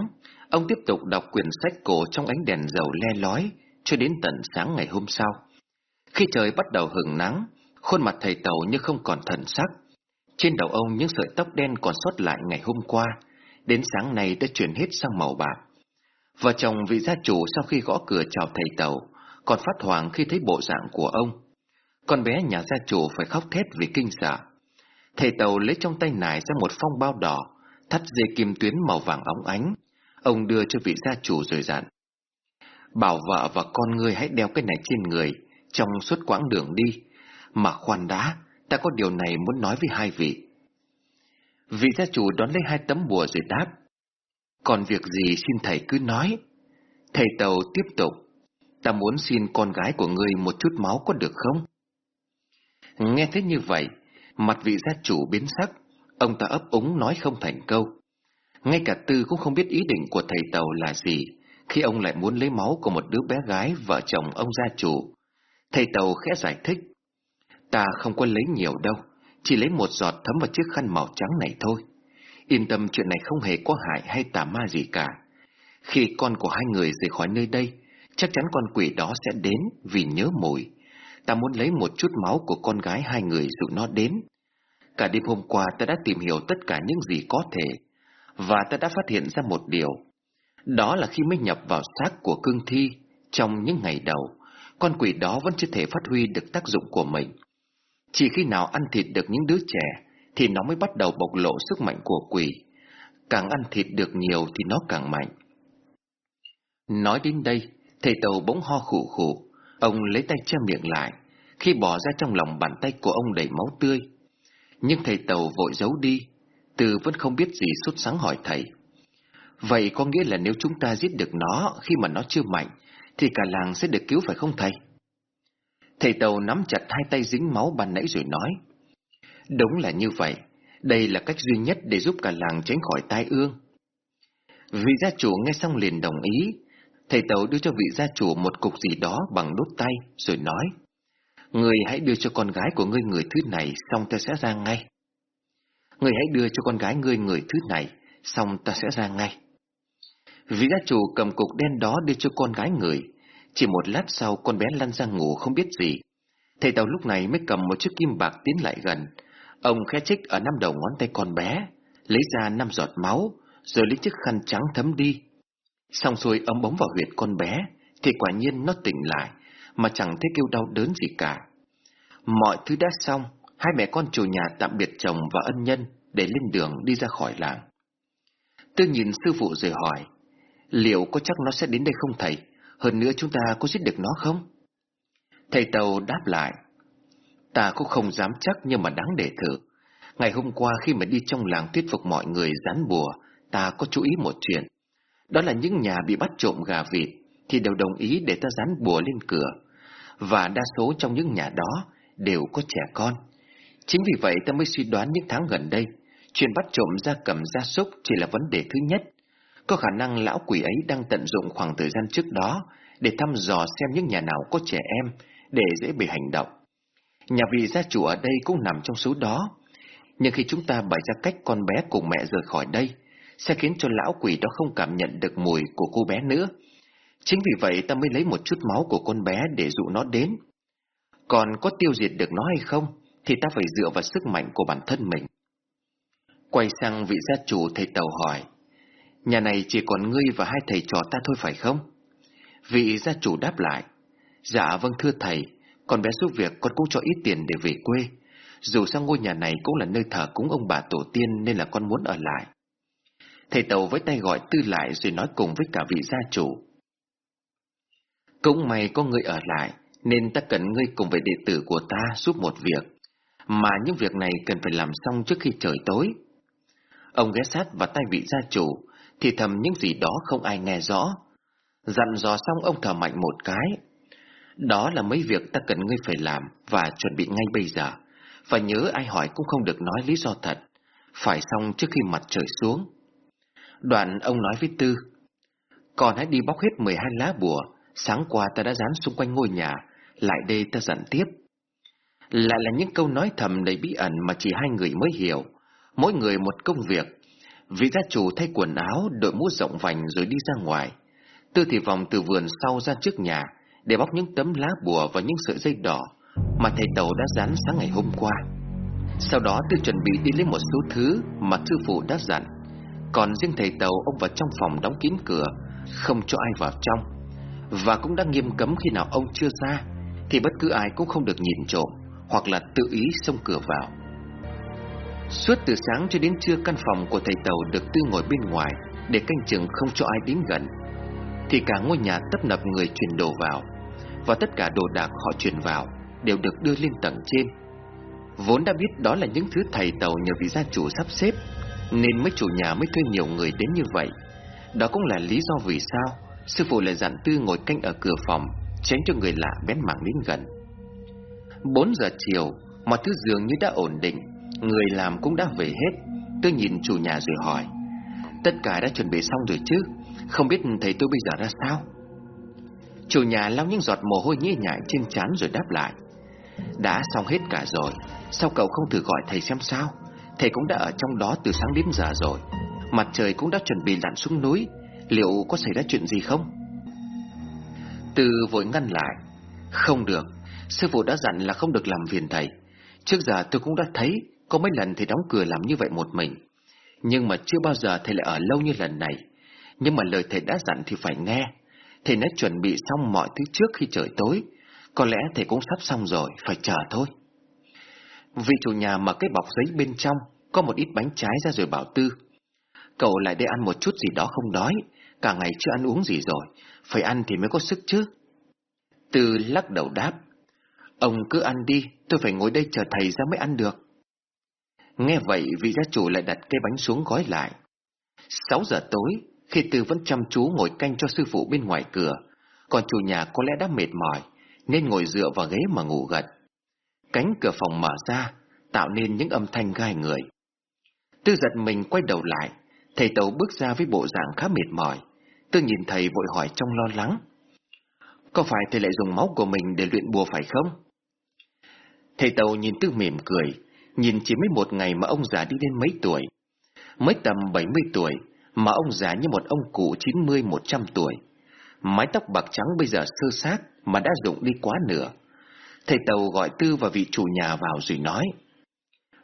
Ông tiếp tục đọc quyển sách cổ trong ánh đèn dầu le lói, cho đến tận sáng ngày hôm sau. Khi trời bắt đầu hừng nắng, khuôn mặt thầy Tàu như không còn thần sắc. Trên đầu ông những sợi tóc đen còn sót lại ngày hôm qua, đến sáng nay đã chuyển hết sang màu bạc. Vợ chồng vị gia chủ sau khi gõ cửa chào thầy Tàu, còn phát hoảng khi thấy bộ dạng của ông. Con bé nhà gia chủ phải khóc thét vì kinh sợ. Thầy Tàu lấy trong tay nải ra một phong bao đỏ, thắt dây kim tuyến màu vàng óng ánh. Ông đưa cho vị gia chủ rồi dặn. Bảo vợ và con ngươi hãy đeo cái này trên người, trong suốt quãng đường đi. Mà khoan đã, ta có điều này muốn nói với hai vị. Vị gia chủ đón lấy hai tấm bùa rồi đáp. Còn việc gì xin thầy cứ nói. Thầy Tàu tiếp tục. Ta muốn xin con gái của ngươi một chút máu có được không? Nghe thấy như vậy, mặt vị gia chủ biến sắc, Ông ta ấp úng nói không thành câu. Ngay cả Tư cũng không biết ý định của thầy Tàu là gì, khi ông lại muốn lấy máu của một đứa bé gái vợ chồng ông gia chủ. Thầy Tàu khẽ giải thích. Ta không có lấy nhiều đâu, chỉ lấy một giọt thấm vào chiếc khăn màu trắng này thôi. Yên tâm chuyện này không hề có hại hay tà ma gì cả. Khi con của hai người rời khỏi nơi đây, chắc chắn con quỷ đó sẽ đến vì nhớ mùi. Ta muốn lấy một chút máu của con gái hai người dụ nó đến. Cả đêm hôm qua ta đã tìm hiểu tất cả những gì có thể, và ta đã phát hiện ra một điều. Đó là khi mới nhập vào xác của cương thi, trong những ngày đầu, con quỷ đó vẫn chưa thể phát huy được tác dụng của mình. Chỉ khi nào ăn thịt được những đứa trẻ, thì nó mới bắt đầu bộc lộ sức mạnh của quỷ. Càng ăn thịt được nhiều thì nó càng mạnh. Nói đến đây, thầy tàu bỗng ho khủ khủ, ông lấy tay che miệng lại, khi bỏ ra trong lòng bàn tay của ông đầy máu tươi. Nhưng thầy tàu vội giấu đi, từ vẫn không biết gì sốt sáng hỏi thầy. Vậy có nghĩa là nếu chúng ta giết được nó khi mà nó chưa mạnh, thì cả làng sẽ được cứu phải không thầy? Thầy tàu nắm chặt hai tay dính máu ban nãy rồi nói. Đúng là như vậy, đây là cách duy nhất để giúp cả làng tránh khỏi tai ương. Vị gia chủ nghe xong liền đồng ý, thầy tàu đưa cho vị gia chủ một cục gì đó bằng đốt tay, rồi nói. Người hãy đưa cho con gái của ngươi người thứ này, xong ta sẽ ra ngay. Người hãy đưa cho con gái ngươi người thứ này, xong ta sẽ ra ngay. Vị gia chủ cầm cục đen đó đưa cho con gái người. Chỉ một lát sau con bé lăn ra ngủ không biết gì. Thầy tàu lúc này mới cầm một chiếc kim bạc tiến lại gần. Ông khẽ chích ở năm đầu ngón tay con bé, lấy ra năm giọt máu, rồi lấy chiếc khăn trắng thấm đi. Xong rồi ấm bóng vào huyệt con bé, thì quả nhiên nó tỉnh lại, mà chẳng thấy kêu đau đớn gì cả. Mọi thứ đã xong, hai mẹ con chủ nhà tạm biệt chồng và ân nhân để lên đường đi ra khỏi làng. Tư nhìn sư phụ rồi hỏi, liệu có chắc nó sẽ đến đây không thầy? Hơn nữa chúng ta có giết được nó không? Thầy Tàu đáp lại, ta cũng không dám chắc nhưng mà đáng để thử. Ngày hôm qua khi mà đi trong làng thuyết phục mọi người dán bùa, ta có chú ý một chuyện. Đó là những nhà bị bắt trộm gà vịt thì đều đồng ý để ta dán bùa lên cửa. Và đa số trong những nhà đó đều có trẻ con. Chính vì vậy ta mới suy đoán những tháng gần đây, chuyện bắt trộm gia cầm gia súc chỉ là vấn đề thứ nhất. Có khả năng lão quỷ ấy đang tận dụng khoảng thời gian trước đó để thăm dò xem những nhà nào có trẻ em để dễ bị hành động. Nhà vị gia chủ ở đây cũng nằm trong số đó. Nhưng khi chúng ta bày ra cách con bé cùng mẹ rời khỏi đây, sẽ khiến cho lão quỷ đó không cảm nhận được mùi của cô bé nữa. Chính vì vậy ta mới lấy một chút máu của con bé để dụ nó đến. Còn có tiêu diệt được nó hay không, thì ta phải dựa vào sức mạnh của bản thân mình. Quay sang vị gia chủ thầy tàu hỏi, nhà này chỉ còn ngươi và hai thầy trò ta thôi phải không? Vị gia chủ đáp lại, dạ vâng thưa thầy, con bé giúp việc con cũng cho ít tiền để về quê. Dù sao ngôi nhà này cũng là nơi thờ cúng ông bà tổ tiên nên là con muốn ở lại. Thầy Tàu với tay gọi tư lại rồi nói cùng với cả vị gia chủ. Cũng may có người ở lại, nên ta cần ngươi cùng với đệ tử của ta giúp một việc. Mà những việc này cần phải làm xong trước khi trời tối. Ông ghé sát vào tay vị gia chủ, thì thầm những gì đó không ai nghe rõ. Dặn dò xong ông thở mạnh một cái. Đó là mấy việc ta cần ngươi phải làm và chuẩn bị ngay bây giờ. Và nhớ ai hỏi cũng không được nói lý do thật. Phải xong trước khi mặt trời xuống. Đoạn ông nói với Tư. Còn hãy đi bóc hết 12 lá bùa. Sáng qua ta đã dán xung quanh ngôi nhà. Lại đây ta dặn tiếp. Lại là những câu nói thầm đầy bí ẩn mà chỉ hai người mới hiểu. Mỗi người một công việc. Vị gia chủ thay quần áo, đội mũ rộng vành rồi đi ra ngoài. Tư thì vòng từ vườn sau ra trước nhà để bóc những tấm lá bùa và những sợi dây đỏ mà thầy tàu đã dán sáng ngày hôm qua. Sau đó tôi chuẩn bị đi lấy một số thứ mà sư phụ đã dặn. Còn riêng thầy tàu ông vào trong phòng đóng kín cửa, không cho ai vào trong. Và cũng đã nghiêm cấm khi nào ông chưa ra, thì bất cứ ai cũng không được nhìn trộm hoặc là tự ý xông cửa vào. Suốt từ sáng cho đến trưa căn phòng của thầy Tàu được Tư ngồi bên ngoài để canh chừng không cho ai đến gần. Thì cả ngôi nhà tấp nập người chuyển đồ vào, và tất cả đồ đạc họ chuyển vào đều được đưa lên tầng trên. Vốn đã biết đó là những thứ thầy Tàu nhờ vị gia chủ sắp xếp, nên mấy chủ nhà mới thuê nhiều người đến như vậy. Đó cũng là lý do vì sao sư phụ lại dặn Tư ngồi canh ở cửa phòng, tránh cho người lạ bén mảng đến gần. 4 giờ chiều, mọi thứ dường như đã ổn định, người làm cũng đã về hết. Tôi nhìn chủ nhà rồi hỏi Tất cả đã chuẩn bị xong rồi chứ Không biết thầy tôi bây giờ ra sao Chủ nhà lau những giọt mồ hôi nhễ nhại trên trán rồi đáp lại. Đã xong hết cả rồi, Sao cậu không thử gọi thầy xem sao? Thầy cũng đã ở trong đó từ sáng đến giờ rồi. Mặt trời cũng đã chuẩn bị lặn xuống núi. Liệu có xảy ra chuyện gì không? Từ vội ngăn lại. Không được, Sư phụ đã dặn là không được làm phiền thầy. Trước giờ tôi cũng đã thấy Có mấy lần thầy đóng cửa làm như vậy một mình. Nhưng mà chưa bao giờ thầy lại ở lâu như lần này. Nhưng mà lời thầy đã dặn thì phải nghe. Thầy đã chuẩn bị xong mọi thứ trước khi trời tối. Có lẽ thầy cũng sắp xong rồi, Phải chờ thôi. Vị chủ nhà mở cái bọc giấy bên trong, Có một ít bánh trái ra rồi bảo Tư. Cậu lại đây ăn một chút gì đó không đói, Cả ngày chưa ăn uống gì rồi, Phải ăn thì mới có sức chứ. Tư lắc đầu đáp. Ông cứ ăn đi, Tôi phải ngồi đây chờ thầy ra mới ăn được. Nghe vậy, vị gia chủ lại đặt cái bánh xuống gói lại. Sáu giờ tối khi Tư vẫn chăm chú ngồi canh cho sư phụ bên ngoài cửa Còn chủ nhà có lẽ đã mệt mỏi Nên ngồi dựa vào ghế mà ngủ gật Cánh cửa phòng mở ra Tạo nên những âm thanh gai người Tư giật mình quay đầu lại Thầy tàu bước ra với bộ dạng khá mệt mỏi Tư nhìn thầy vội hỏi trong lo lắng Có phải thầy lại dùng máu của mình để luyện bùa phải không? Thầy Tàu nhìn Tư mỉm cười, nhìn chỉ mới một ngày mà ông già đi đến mấy tuổi. Mới tầm 70 tuổi, mà ông già như một ông cụ 90-100 tuổi. Mái tóc bạc trắng bây giờ sơ sát mà đã rụng đi quá nửa. Thầy Tàu gọi Tư và vị chủ nhà vào rồi nói,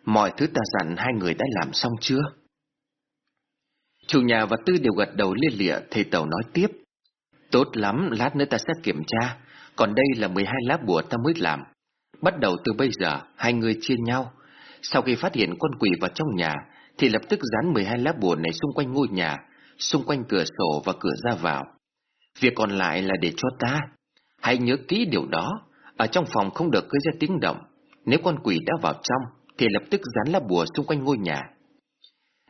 Mọi thứ ta dặn hai người đã làm xong chưa? Chủ nhà và Tư đều gật đầu liên lịa, thầy Tàu nói tiếp, Tốt lắm, lát nữa ta sẽ kiểm tra, còn đây là 12 lá bùa ta mới làm. Bắt đầu từ bây giờ, hai người chia nhau. Sau khi phát hiện con quỷ vào trong nhà, thì lập tức dán 12 lá bùa này xung quanh ngôi nhà, xung quanh cửa sổ và cửa ra vào. Việc còn lại là để cho ta. Hãy nhớ kỹ điều đó, ở trong phòng không được gây ra tiếng động. Nếu con quỷ đã vào trong, thì lập tức dán lá bùa xung quanh ngôi nhà.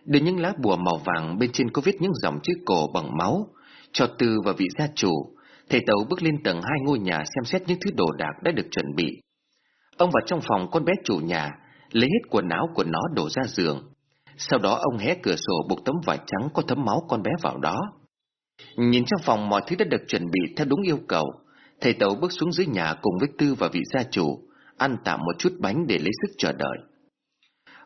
Để những lá bùa màu vàng bên trên có viết những dòng chữ cổ bằng máu, cho Tư và vị gia chủ. Thầy tàu bước lên tầng hai ngôi nhà xem xét những thứ đồ đạc đã được chuẩn bị. Ông vào trong phòng con bé chủ nhà, lấy hết quần áo của nó đổ ra giường. Sau đó ông hé cửa sổ buộc tấm vải trắng có thấm máu con bé vào đó. Nhìn trong phòng mọi thứ đã được chuẩn bị theo đúng yêu cầu, thầy Tấu bước xuống dưới nhà cùng với Tư và vị gia chủ, ăn tạm một chút bánh để lấy sức chờ đợi.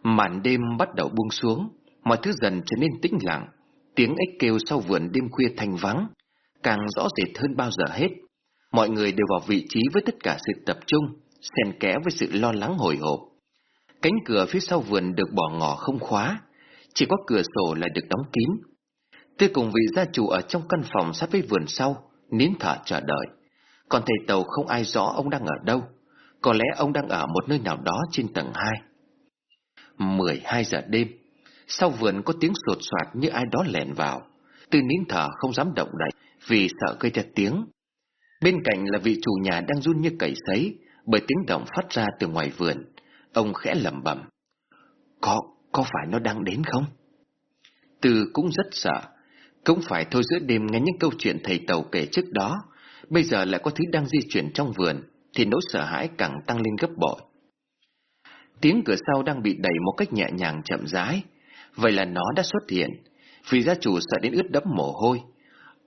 Màn đêm bắt đầu buông xuống, mọi thứ dần trở nên tĩnh lặng, tiếng ếch kêu sau vườn đêm khuya thanh vắng, càng rõ rệt hơn bao giờ hết. Mọi người đều vào vị trí với tất cả sự tập trung, xen kẽ với sự lo lắng hồi hộp. Cánh cửa phía sau vườn được bỏ ngỏ không khóa, chỉ có cửa sổ lại được đóng kín. Tôi cùng vị gia chủ ở trong căn phòng sát với vườn sau, nín thở chờ đợi. Còn thầy Tàu không ai rõ ông đang ở đâu, có lẽ ông đang ở một nơi nào đó trên tầng 2. 12 giờ đêm, sau vườn có tiếng sột soạt như ai đó lẻn vào. Tôi nín thở không dám động đậy vì sợ gây ra tiếng. Bên cạnh là vị chủ nhà đang run như cầy sấy, bởi tiếng động phát ra từ ngoài vườn. Ông khẽ lẩm bẩm. Có, có phải nó đang đến không? Từ cũng rất sợ. Cũng phải thôi giữa đêm nghe những câu chuyện thầy tàu kể trước đó, bây giờ lại có thứ đang di chuyển trong vườn, thì nỗi sợ hãi càng tăng lên gấp bội. Tiếng cửa sau đang bị đẩy một cách nhẹ nhàng chậm rãi, vậy là nó đã xuất hiện, vì gia chủ sợ đến ướt đẫm mồ hôi.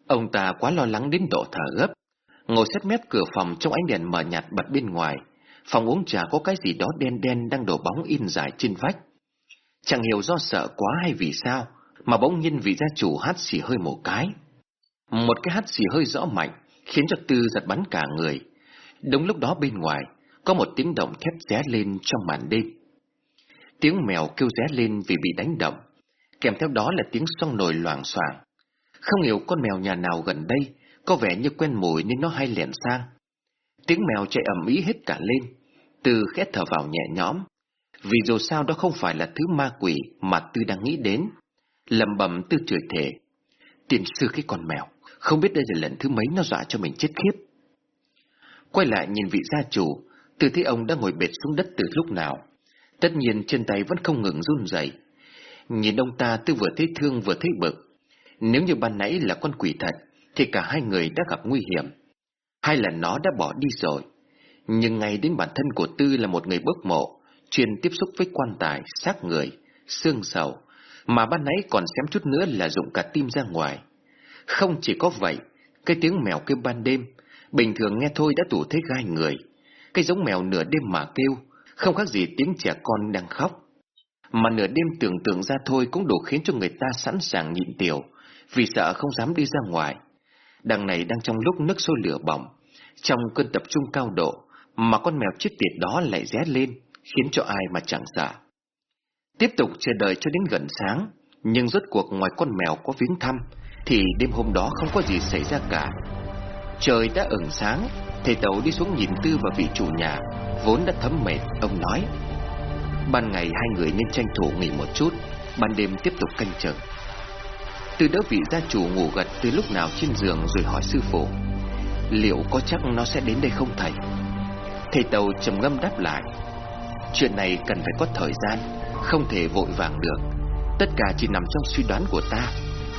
Ông ta quá lo lắng đến độ thở gấp, ngồi sát mép cửa phòng trong ánh đèn mờ nhạt bật bên ngoài. Phòng uống trà có cái gì đó đen đen đang đổ bóng in dài trên vách. Chẳng hiểu do sợ quá hay vì sao, mà bỗng nhiên vị gia chủ hát xì hơi một cái. Một cái hát xì hơi rõ mạnh, khiến cho Tư giật bắn cả người. Đúng lúc đó bên ngoài, có một tiếng động thét ré lên trong màn đêm. Tiếng mèo kêu ré lên vì bị đánh động, kèm theo đó là tiếng song nồi loảng xoảng. Không hiểu con mèo nhà nào gần đây có vẻ như quen mùi nên nó hay lẻn sang. Tiếng mèo chạy ầm ĩ hết cả lên, Tư khẽ thở vào nhẹ nhõm, vì dù sao đó không phải là thứ ma quỷ mà Tư đang nghĩ đến. Lầm bầm Tư chửi thề. Tiền sư cái con mèo, không biết đây là lần thứ mấy nó dọa cho mình chết khiếp. Quay lại nhìn vị gia chủ, Tư thấy ông đã ngồi bệt xuống đất từ lúc nào. Tất nhiên chân tay vẫn không ngừng run rẩy. Nhìn ông ta Tư vừa thấy thương vừa thấy bực. Nếu như ban nãy là con quỷ thật, thì cả hai người đã gặp nguy hiểm. Hay là nó đã bỏ đi rồi. Nhưng ngay đến bản thân của Tư là một người bốc mộ, chuyên tiếp xúc với quan tài, xác người, xương sầu, mà ban nãy còn xém chút nữa là dụng cả tim ra ngoài. Không chỉ có vậy, cái tiếng mèo kêu ban đêm, bình thường nghe thôi đã tủ thấy gai người. Cái giống mèo nửa đêm mà kêu, không khác gì tiếng trẻ con đang khóc. Mà nửa đêm tưởng tượng ra thôi cũng đủ khiến cho người ta sẵn sàng nhịn tiểu, vì sợ không dám đi ra ngoài. Đằng này đang trong lúc nước sôi lửa bỏng, trong cơn tập trung cao độ, mà con mèo chết tiệt đó lại ré lên, khiến cho ai mà chẳng sợ. Tiếp tục chờ đợi cho đến gần sáng, nhưng rốt cuộc ngoài con mèo có viếng thăm, thì đêm hôm đó không có gì xảy ra cả. Trời đã ửng sáng, thầy tàu đi xuống nhìn Tư và vị chủ nhà, vốn đã thấm mệt, ông nói. Ban ngày hai người nên tranh thủ nghỉ một chút, ban đêm tiếp tục canh chừng. Tư đỡ vị gia chủ ngủ gật từ lúc nào trên giường rồi hỏi sư phụ, liệu có chắc nó sẽ đến đây không thầy? Thầy tàu trầm ngâm đáp lại, chuyện này cần phải có thời gian, không thể vội vàng được. Tất cả chỉ nằm trong suy đoán của ta,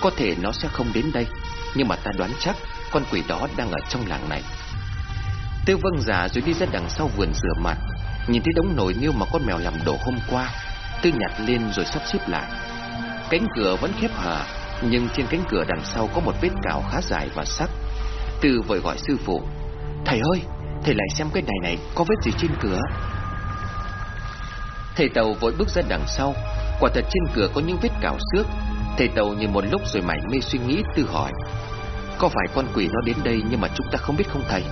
có thể nó sẽ không đến đây, nhưng mà ta đoán chắc con quỷ đó đang ở trong làng này. Tiêu vâng giả rồi đi ra đằng sau vườn rửa mặt, nhìn thấy đống nồi niêu mà con mèo làm đổ hôm qua, Tư nhặt lên rồi sắp xếp lại. Cánh cửa vẫn khép hờ, nhưng trên cánh cửa đằng sau có một vết cào khá dài và sắc. Tư vội gọi sư phụ, thầy ơi, thầy lại xem cái này này có vết gì trên cửa. Thầy tàu vội bước ra đằng sau, quả thật trên cửa có những vết cào xước. Thầy tàu nhìn một lúc rồi mải mê suy nghĩ Tư hỏi, có phải con quỷ nó đến đây nhưng mà chúng ta không biết không thầy?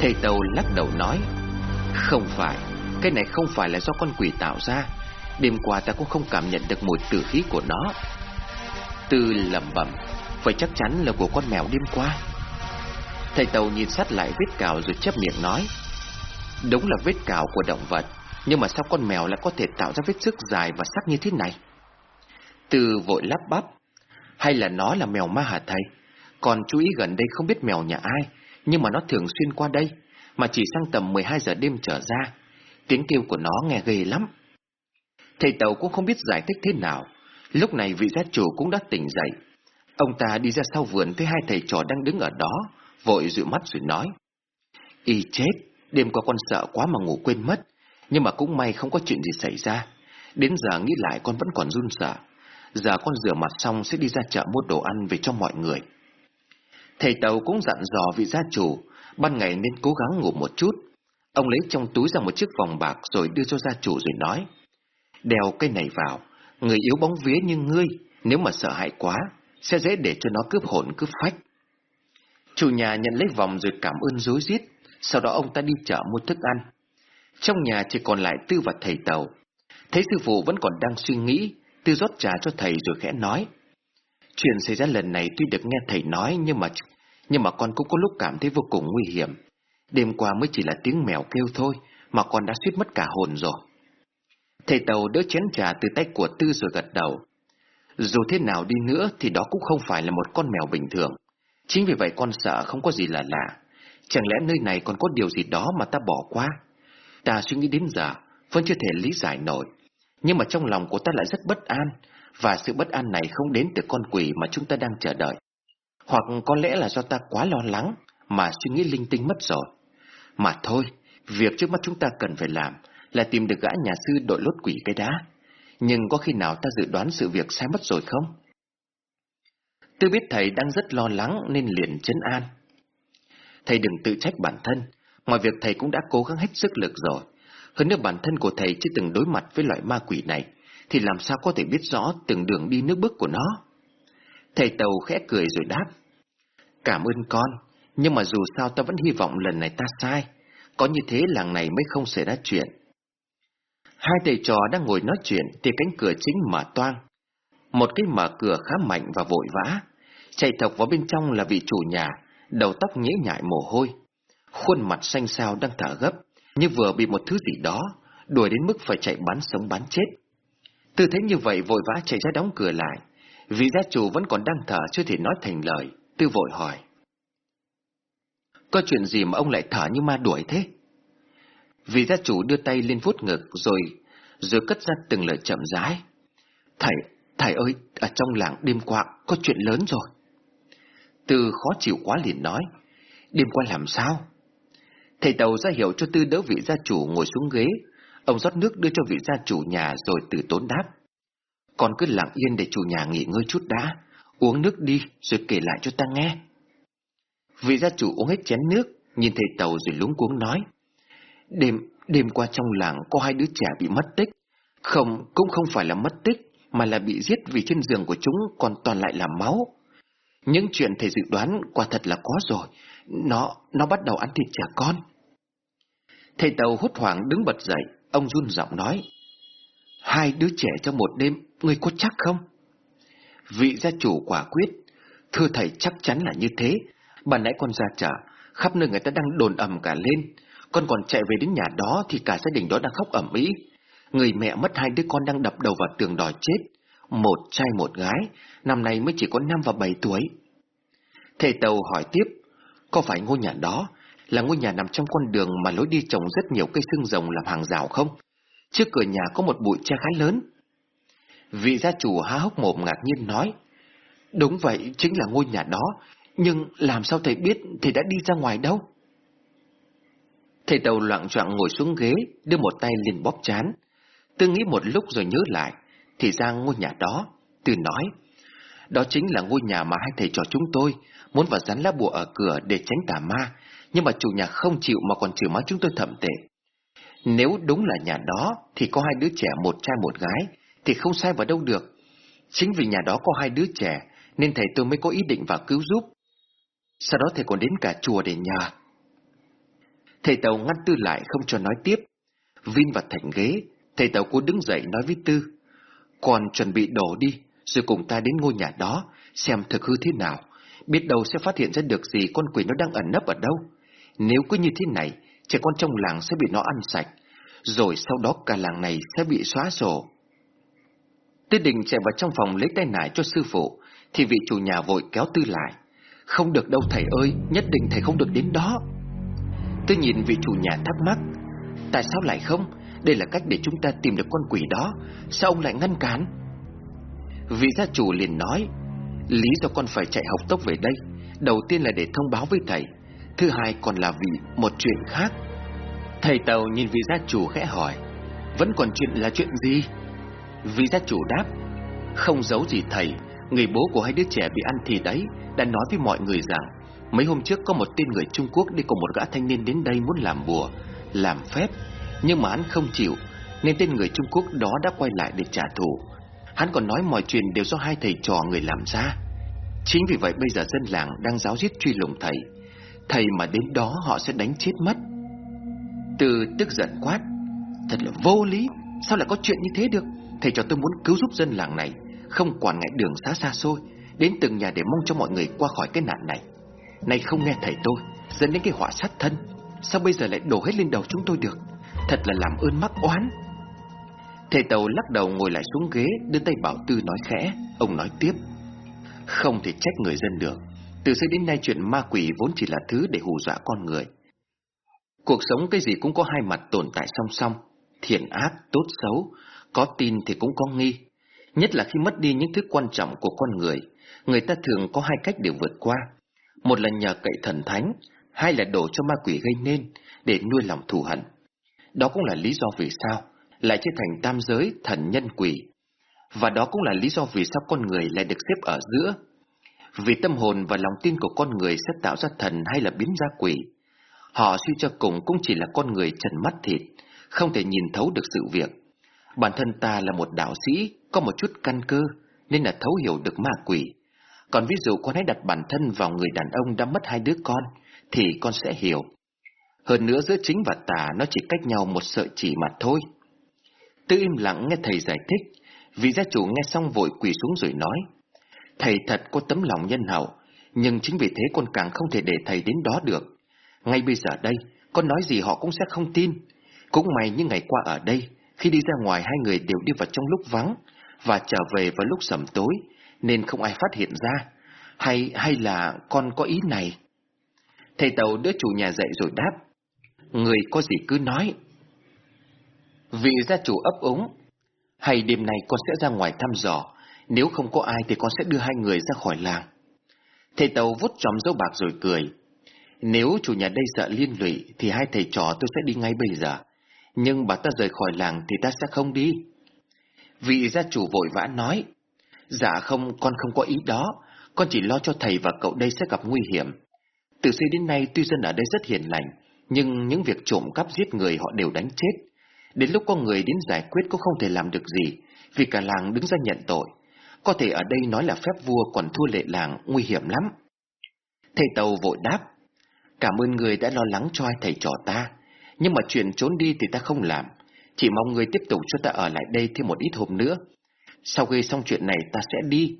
Thầy Tàu lắc đầu nói Không phải Cái này không phải là do con quỷ tạo ra. Đêm qua ta cũng không cảm nhận được mùi tử khí của nó. Tư lẩm bẩm Vậy chắc chắn là của con mèo đêm qua. Thầy Tàu nhìn sát lại vết cào rồi chép miệng nói Đúng là vết cào của động vật. Nhưng mà sao con mèo lại có thể tạo ra vết sức dài và sắc như thế này từ vội lắp bắp Hay là nó là mèo ma hả thầy Còn chú ý gần đây không biết mèo nhà ai nhưng mà nó thường xuyên qua đây, mà chỉ sang tầm 12 giờ đêm trở ra. Tiếng kêu của nó nghe ghê lắm. Thầy Tàu cũng không biết giải thích thế nào. Lúc này vị gia chủ cũng đã tỉnh dậy. Ông ta đi ra sau vườn thấy hai thầy trò đang đứng ở đó, vội dụi mắt rồi nói. Y chết, đêm qua con sợ quá mà ngủ quên mất, nhưng mà cũng may không có chuyện gì xảy ra. Đến giờ nghĩ lại con vẫn còn run sợ. Giờ con rửa mặt xong sẽ đi ra chợ mua đồ ăn về cho mọi người. Thầy Tàu cũng dặn dò vị gia chủ, ban ngày nên cố gắng ngủ một chút. Ông lấy trong túi ra một chiếc vòng bạc rồi đưa cho gia chủ rồi nói. Đeo cây này vào, người yếu bóng vía như ngươi, nếu mà sợ hãi quá, sẽ dễ để cho nó cướp hồn cướp phách. Chủ nhà nhận lấy vòng rồi cảm ơn dối rít sau đó ông ta đi chợ mua thức ăn. Trong nhà chỉ còn lại Tư và thầy Tàu. Thấy sư phụ vẫn còn đang suy nghĩ, Tư rót trà cho thầy rồi khẽ nói. Chuyện xảy ra lần này tuy được nghe thầy nói nhưng mà nhưng mà con cũng có lúc cảm thấy vô cùng nguy hiểm. Đêm qua mới chỉ là tiếng mèo kêu thôi mà con đã suýt mất cả hồn rồi. Thầy Tàu đỡ chén trà từ tay của Tư rồi gật đầu. Dù thế nào đi nữa thì đó cũng không phải là một con mèo bình thường. Chính vì vậy con sợ không có gì là lạ. Chẳng lẽ nơi này còn có điều gì đó mà ta bỏ qua? Ta suy nghĩ đến giờ, vẫn chưa thể lý giải nổi. Nhưng mà trong lòng của ta lại rất bất an, và sự bất an này không đến từ con quỷ mà chúng ta đang chờ đợi. Hoặc có lẽ là do ta quá lo lắng mà suy nghĩ linh tinh mất rồi. Mà thôi, việc trước mắt chúng ta cần phải làm là tìm được gã nhà sư đội lốt quỷ cái đá. Nhưng có khi nào ta dự đoán sự việc sai mất rồi không? Tôi biết thầy đang rất lo lắng nên liền chấn an. Thầy đừng tự trách bản thân, ngoài việc thầy cũng đã cố gắng hết sức lực rồi. Hơn nữa bản thân của thầy chưa từng đối mặt với loại ma quỷ này, thì làm sao có thể biết rõ từng đường đi nước bước của nó. Thầy Tàu khẽ cười rồi đáp. Cảm ơn con, nhưng mà dù sao ta vẫn hy vọng lần này ta sai. Có như thế làng này mới không xảy ra chuyện. Hai thầy trò đang ngồi nói chuyện thì cánh cửa chính mở toang. Một cái mở cửa khá mạnh và vội vã. Chạy thọc vào bên trong là vị chủ nhà, đầu tóc nhễ nhại mồ hôi. Khuôn mặt xanh xao đang thở gấp, như vừa bị một thứ gì đó, đuổi đến mức phải chạy bắn sống bắn chết. Tư thế như vậy vội vã chạy ra đóng cửa lại. Vì gia chủ vẫn còn đang thở chưa thể nói thành lời. Tư vội hỏi. Có chuyện gì mà ông lại thở như ma đuổi thế? Vì gia chủ đưa tay lên vuốt ngực rồi rồi cất ra từng lời chậm rãi. Thầy, thầy ơi, ở trong làng đêm qua có chuyện lớn rồi. Tư khó chịu quá liền nói. Đêm qua làm sao? Thầy tàu ra hiệu cho Tư đỡ vị gia chủ ngồi xuống ghế, Ông rót nước đưa cho vị gia chủ nhà rồi từ tốn đáp. Con cứ lặng yên để chủ nhà nghỉ ngơi chút đã, uống nước đi rồi kể lại cho ta nghe. Vị gia chủ uống hết chén nước, nhìn thầy tàu rồi lúng cuống nói. Đêm, đêm qua trong làng có hai đứa trẻ bị mất tích. Không, cũng không phải là mất tích, mà là bị giết vì trên giường của chúng còn toàn lại là máu. Những chuyện thầy dự đoán quả thật là có rồi. Nó, nó bắt đầu ăn thịt trẻ con. Thầy tàu hốt hoảng đứng bật dậy, ông run giọng nói. Hai đứa trẻ trong một đêm, ngươi có chắc không? Vị gia chủ quả quyết, thưa thầy chắc chắn là như thế. Bà nãy con ra chợ, khắp nơi người ta đang đồn ầm cả lên. Con còn chạy về đến nhà đó thì cả gia đình đó đang khóc ẩm ý. Người mẹ mất hai đứa con đang đập đầu vào tường đòi chết. Một trai một gái, năm nay mới chỉ có năm và bảy tuổi. Thầy Tàu hỏi tiếp, có phải ngôi nhà đó là ngôi nhà nằm trong con đường mà lối đi trồng rất nhiều cây xương rồng làm hàng rào không? Trước cửa nhà có một bụi tre khá lớn. Vị gia chủ há hốc mồm ngạc nhiên nói, đúng vậy, chính là ngôi nhà đó, nhưng làm sao thầy biết thầy đã đi ra ngoài đâu? Thầy Tàu loạn trọng ngồi xuống ghế, đưa một tay lên bóp chán. Tư nghĩ một lúc rồi nhớ lại, thì ra ngôi nhà đó, Tư nói, đó chính là ngôi nhà mà hai thầy trò chúng tôi muốn vào dán lá bùa ở cửa để tránh tà ma, nhưng mà chủ nhà không chịu mà còn chửi mắng chúng tôi thậm tệ. Nếu đúng là nhà đó thì có hai đứa trẻ một trai một gái thì không sai vào đâu được. Chính vì nhà đó có hai đứa trẻ nên thầy tôi mới có ý định vào cứu giúp. Sau đó thầy còn đến cả chùa để nhờ. Thầy Tàu ngăn Tư lại không cho nói tiếp. Vin vào thành ghế, thầy Tàu cố đứng dậy nói với Tư. Còn chuẩn bị đổ đi, rồi cùng ta đến ngôi nhà đó, xem thực hư thế nào. Biết đâu sẽ phát hiện ra được gì con quỷ nó đang ẩn nấp ở đâu. Nếu cứ như thế này, trẻ con trong làng sẽ bị nó ăn sạch, rồi sau đó cả làng này sẽ bị xóa sổ. Tư đình chạy vào trong phòng lấy tay nải cho sư phụ, thì vị chủ nhà vội kéo Tư lại. Không được đâu thầy ơi, nhất định thầy không được đến đó. Tư nhìn vị chủ nhà thắc mắc, tại sao lại không? Đây là cách để chúng ta tìm được con quỷ đó, sao ông lại ngăn cản? Vị gia chủ liền nói, lý do con phải chạy học tốc về đây, đầu tiên là để thông báo với thầy, thứ hai còn là vì một chuyện khác. Thầy Tàu nhìn vị gia chủ khẽ hỏi, vẫn còn chuyện là chuyện gì? Vị gia chủ đáp, không giấu gì thầy, người bố của hai đứa trẻ bị ăn thịt đấy đã nói với mọi người rằng mấy hôm trước có một tên người Trung Quốc đi cùng một gã thanh niên đến đây muốn làm bùa, làm phép, nhưng mà hắn không chịu, nên tên người Trung Quốc đó đã quay lại để trả thù. Hắn còn nói mọi chuyện đều do hai thầy trò người làm ra. Chính vì vậy bây giờ dân làng đang giáo giết truy lùng thầy. Thầy mà đến đó họ sẽ đánh chết mất. Từ tức giận quát, thật là vô lý, sao lại có chuyện như thế được? Thầy cho tôi muốn cứu giúp dân làng này, không quản ngại đường xa xa xôi, đến từng nhà để mong cho mọi người qua khỏi cái nạn này. Này không nghe thầy tôi, dẫn đến cái họa sát thân, sao bây giờ lại đổ hết lên đầu chúng tôi được? Thật là làm ơn mắc oán. Thầy Tàu lắc đầu ngồi lại xuống ghế, đưa tay bảo Tư nói khẽ, ông nói tiếp. Không thể trách người dân được, từ xưa đến nay chuyện ma quỷ vốn chỉ là thứ để hù dọa con người. Cuộc sống cái gì cũng có hai mặt tồn tại song song, thiện ác, tốt xấu, có tin thì cũng có nghi. Nhất là khi mất đi những thứ quan trọng của con người, người ta thường có hai cách để vượt qua. Một là nhờ cậy thần thánh, hai là đổ cho ma quỷ gây nên để nuôi lòng thù hận. Đó cũng là lý do vì sao lại chia thành tam giới thần nhân quỷ. Và đó cũng là lý do vì sao con người lại được xếp ở giữa. Vì tâm hồn và lòng tin của con người sẽ tạo ra thần hay là biến ra quỷ. Họ suy cho cùng cũng chỉ là con người trần mắt thịt, không thể nhìn thấu được sự việc. Bản thân ta là một đạo sĩ, có một chút căn cơ, nên là thấu hiểu được ma quỷ. Còn ví dụ con hãy đặt bản thân vào người đàn ông đã mất hai đứa con, thì con sẽ hiểu. Hơn nữa giữa chính và tà nó chỉ cách nhau một sợi chỉ mà thôi. Tư im lặng nghe thầy giải thích, vị gia chủ nghe xong vội quỳ xuống rồi nói. Thầy thật có tấm lòng nhân hậu, nhưng chính vì thế con càng không thể để thầy đến đó được. Ngay bây giờ đây, con nói gì họ cũng sẽ không tin. Cũng may những ngày qua ở đây, khi đi ra ngoài hai người đều đi vào trong lúc vắng, và trở về vào lúc sầm tối, nên không ai phát hiện ra. Hay hay là con có ý này? Thầy Tàu đỡ chủ nhà dậy rồi đáp. Người có gì cứ nói. Vị gia chủ ấp úng. Hay đêm nay con sẽ ra ngoài thăm dò. Nếu không có ai thì con sẽ đưa hai người ra khỏi làng. Thầy Tàu vút tròm dấu bạc rồi cười. Nếu chủ nhà đây sợ liên lụy thì hai thầy trò tôi sẽ đi ngay bây giờ. Nhưng bà ta rời khỏi làng thì ta sẽ không đi. Vị gia chủ vội vã nói, Dạ không, con không có ý đó, con chỉ lo cho thầy và cậu đây sẽ gặp nguy hiểm. Từ xưa đến nay tuy dân ở đây rất hiền lành, nhưng những việc trộm cắp giết người họ đều đánh chết. Đến lúc có người đến giải quyết cũng không thể làm được gì, vì cả làng đứng ra nhận tội. Có thể ở đây nói là phép vua còn thua lệ làng, nguy hiểm lắm. Thầy Tàu vội đáp, cảm ơn người đã lo lắng cho hai thầy trò ta, nhưng mà chuyện trốn đi thì ta không làm, chỉ mong người tiếp tục cho ta ở lại đây thêm một ít hôm nữa. Sau khi xong chuyện này ta sẽ đi,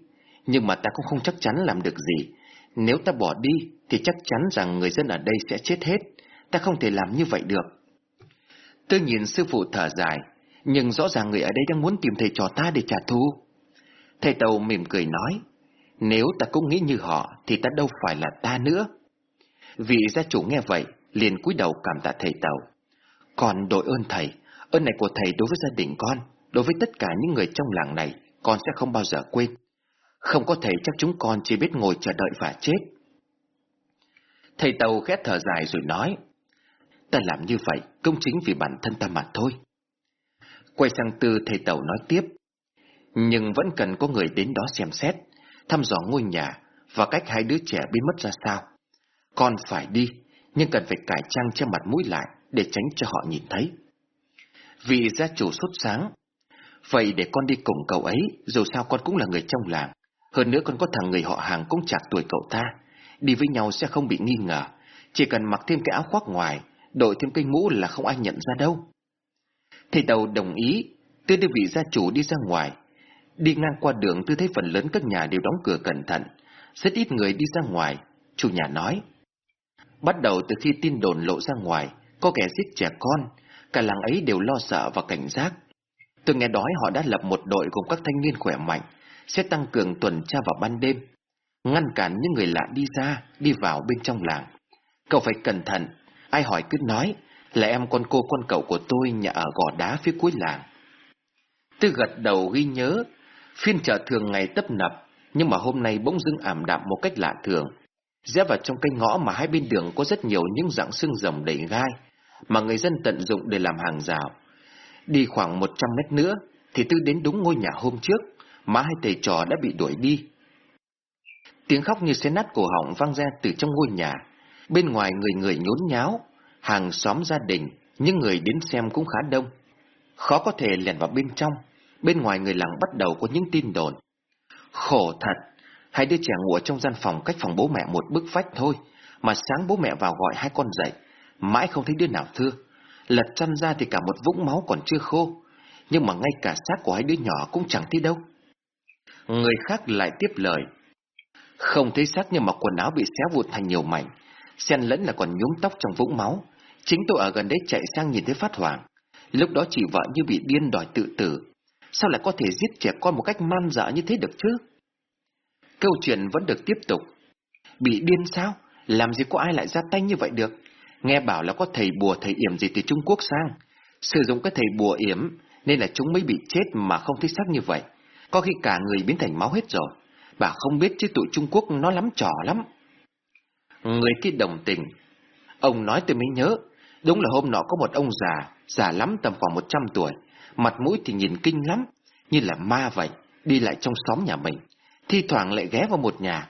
nhưng mà ta cũng không chắc chắn làm được gì. Nếu ta bỏ đi thì chắc chắn rằng người dân ở đây sẽ chết hết, ta không thể làm như vậy được. Tôi nhìn sư phụ thở dài, nhưng rõ ràng người ở đây đang muốn tìm thầy trò ta để trả thù. Thầy Tàu mỉm cười nói, nếu ta cũng nghĩ như họ thì ta đâu phải là ta nữa. Vị gia chủ nghe vậy, liền cúi đầu cảm tạ thầy Tàu. Còn đội ơn thầy, ơn này của thầy đối với gia đình con, đối với tất cả những người trong làng này, con sẽ không bao giờ quên. Không có thầy chắc chúng con chỉ biết ngồi chờ đợi và chết. Thầy Tàu khét thở dài rồi nói, ta làm như vậy công chính vì bản thân ta mà thôi. Quay sang Tư thầy Tàu nói tiếp, nhưng vẫn cần có người đến đó xem xét, thăm dò ngôi nhà và cách hai đứa trẻ biến mất ra sao. Con phải đi, nhưng cần phải cải trang che mặt mũi lại để tránh cho họ nhìn thấy. Vị gia chủ sốt sáng, vậy để con đi cùng cậu ấy, dù sao con cũng là người trong làng. Hơn nữa con có thằng người họ hàng cũng chạc tuổi cậu ta, đi với nhau sẽ không bị nghi ngờ, chỉ cần mặc thêm cái áo khoác ngoài, đội thêm cây mũ là không ai nhận ra đâu. Thầy đầu đồng ý, tôi đưa vị gia chủ đi ra ngoài. Đi ngang qua đường tôi thấy phần lớn các nhà đều đóng cửa cẩn thận, rất ít người đi ra ngoài. Chủ nhà nói, bắt đầu từ khi tin đồn lộ ra ngoài, có kẻ giết trẻ con, cả làng ấy đều lo sợ và cảnh giác. Tôi nghe nói họ đã lập một đội gồm các thanh niên khỏe mạnh, sẽ tăng cường tuần tra vào ban đêm, ngăn cản những người lạ đi ra, đi vào bên trong làng. Cậu phải cẩn thận, ai hỏi cứ nói là em con cô con cậu của tôi nhà ở gò đá phía cuối làng. Tư gật đầu ghi nhớ, phiên chợ thường ngày tấp nập, nhưng mà hôm nay bỗng dưng ảm đạm một cách lạ thường. Rẽ vào trong cây ngõ mà hai bên đường có rất nhiều những dạng xương rồng đầy gai, mà người dân tận dụng để làm hàng rào. Đi khoảng 100 mét nữa, thì Tư đến đúng ngôi nhà hôm trước, mà hai thầy trò đã bị đuổi đi. Tiếng khóc như xé nát cổ họng vang ra từ trong ngôi nhà. Bên ngoài người người nhốn nháo, hàng xóm gia đình, những người đến xem cũng khá đông. Khó có thể lẻn vào bên trong, bên ngoài người làng bắt đầu có những tin đồn. Khổ thật, hai đứa trẻ ngủ ở trong gian phòng cách phòng bố mẹ một bức vách thôi, mà sáng bố mẹ vào gọi hai con dậy, mãi không thấy đứa nào thưa. Lật chăn ra thì cả một vũng máu còn chưa khô, nhưng mà ngay cả xác của hai đứa nhỏ cũng chẳng thấy đâu. Người khác lại tiếp lời. Không thấy xác nhưng mà quần áo bị xé vụn thành nhiều mảnh, xen lẫn là còn nhúng tóc trong vũng máu. Chính tôi ở gần đấy chạy sang nhìn thấy phát hoảng. Lúc đó chị vợ như bị điên đòi tự tử. Sao lại có thể giết trẻ con một cách man dở như thế được chứ? Câu chuyện vẫn được tiếp tục. Bị điên sao? Làm gì có ai lại ra tay như vậy được? Nghe bảo là có thầy bùa thầy yểm gì từ Trung Quốc sang. Sử dụng cái thầy bùa yểm nên là chúng mới bị chết mà không thích xác như vậy. Có khi cả người biến thành máu hết rồi. Bà không biết chứ tụi Trung Quốc nó lắm trò lắm. Người kia đồng tình. Ông nói tôi mới nhớ. Đúng là hôm nọ có một ông già, già lắm tầm khoảng 100 tuổi. Mặt mũi thì nhìn kinh lắm, như là ma vậy, đi lại trong xóm nhà mình. Thi thoảng lại ghé vào một nhà.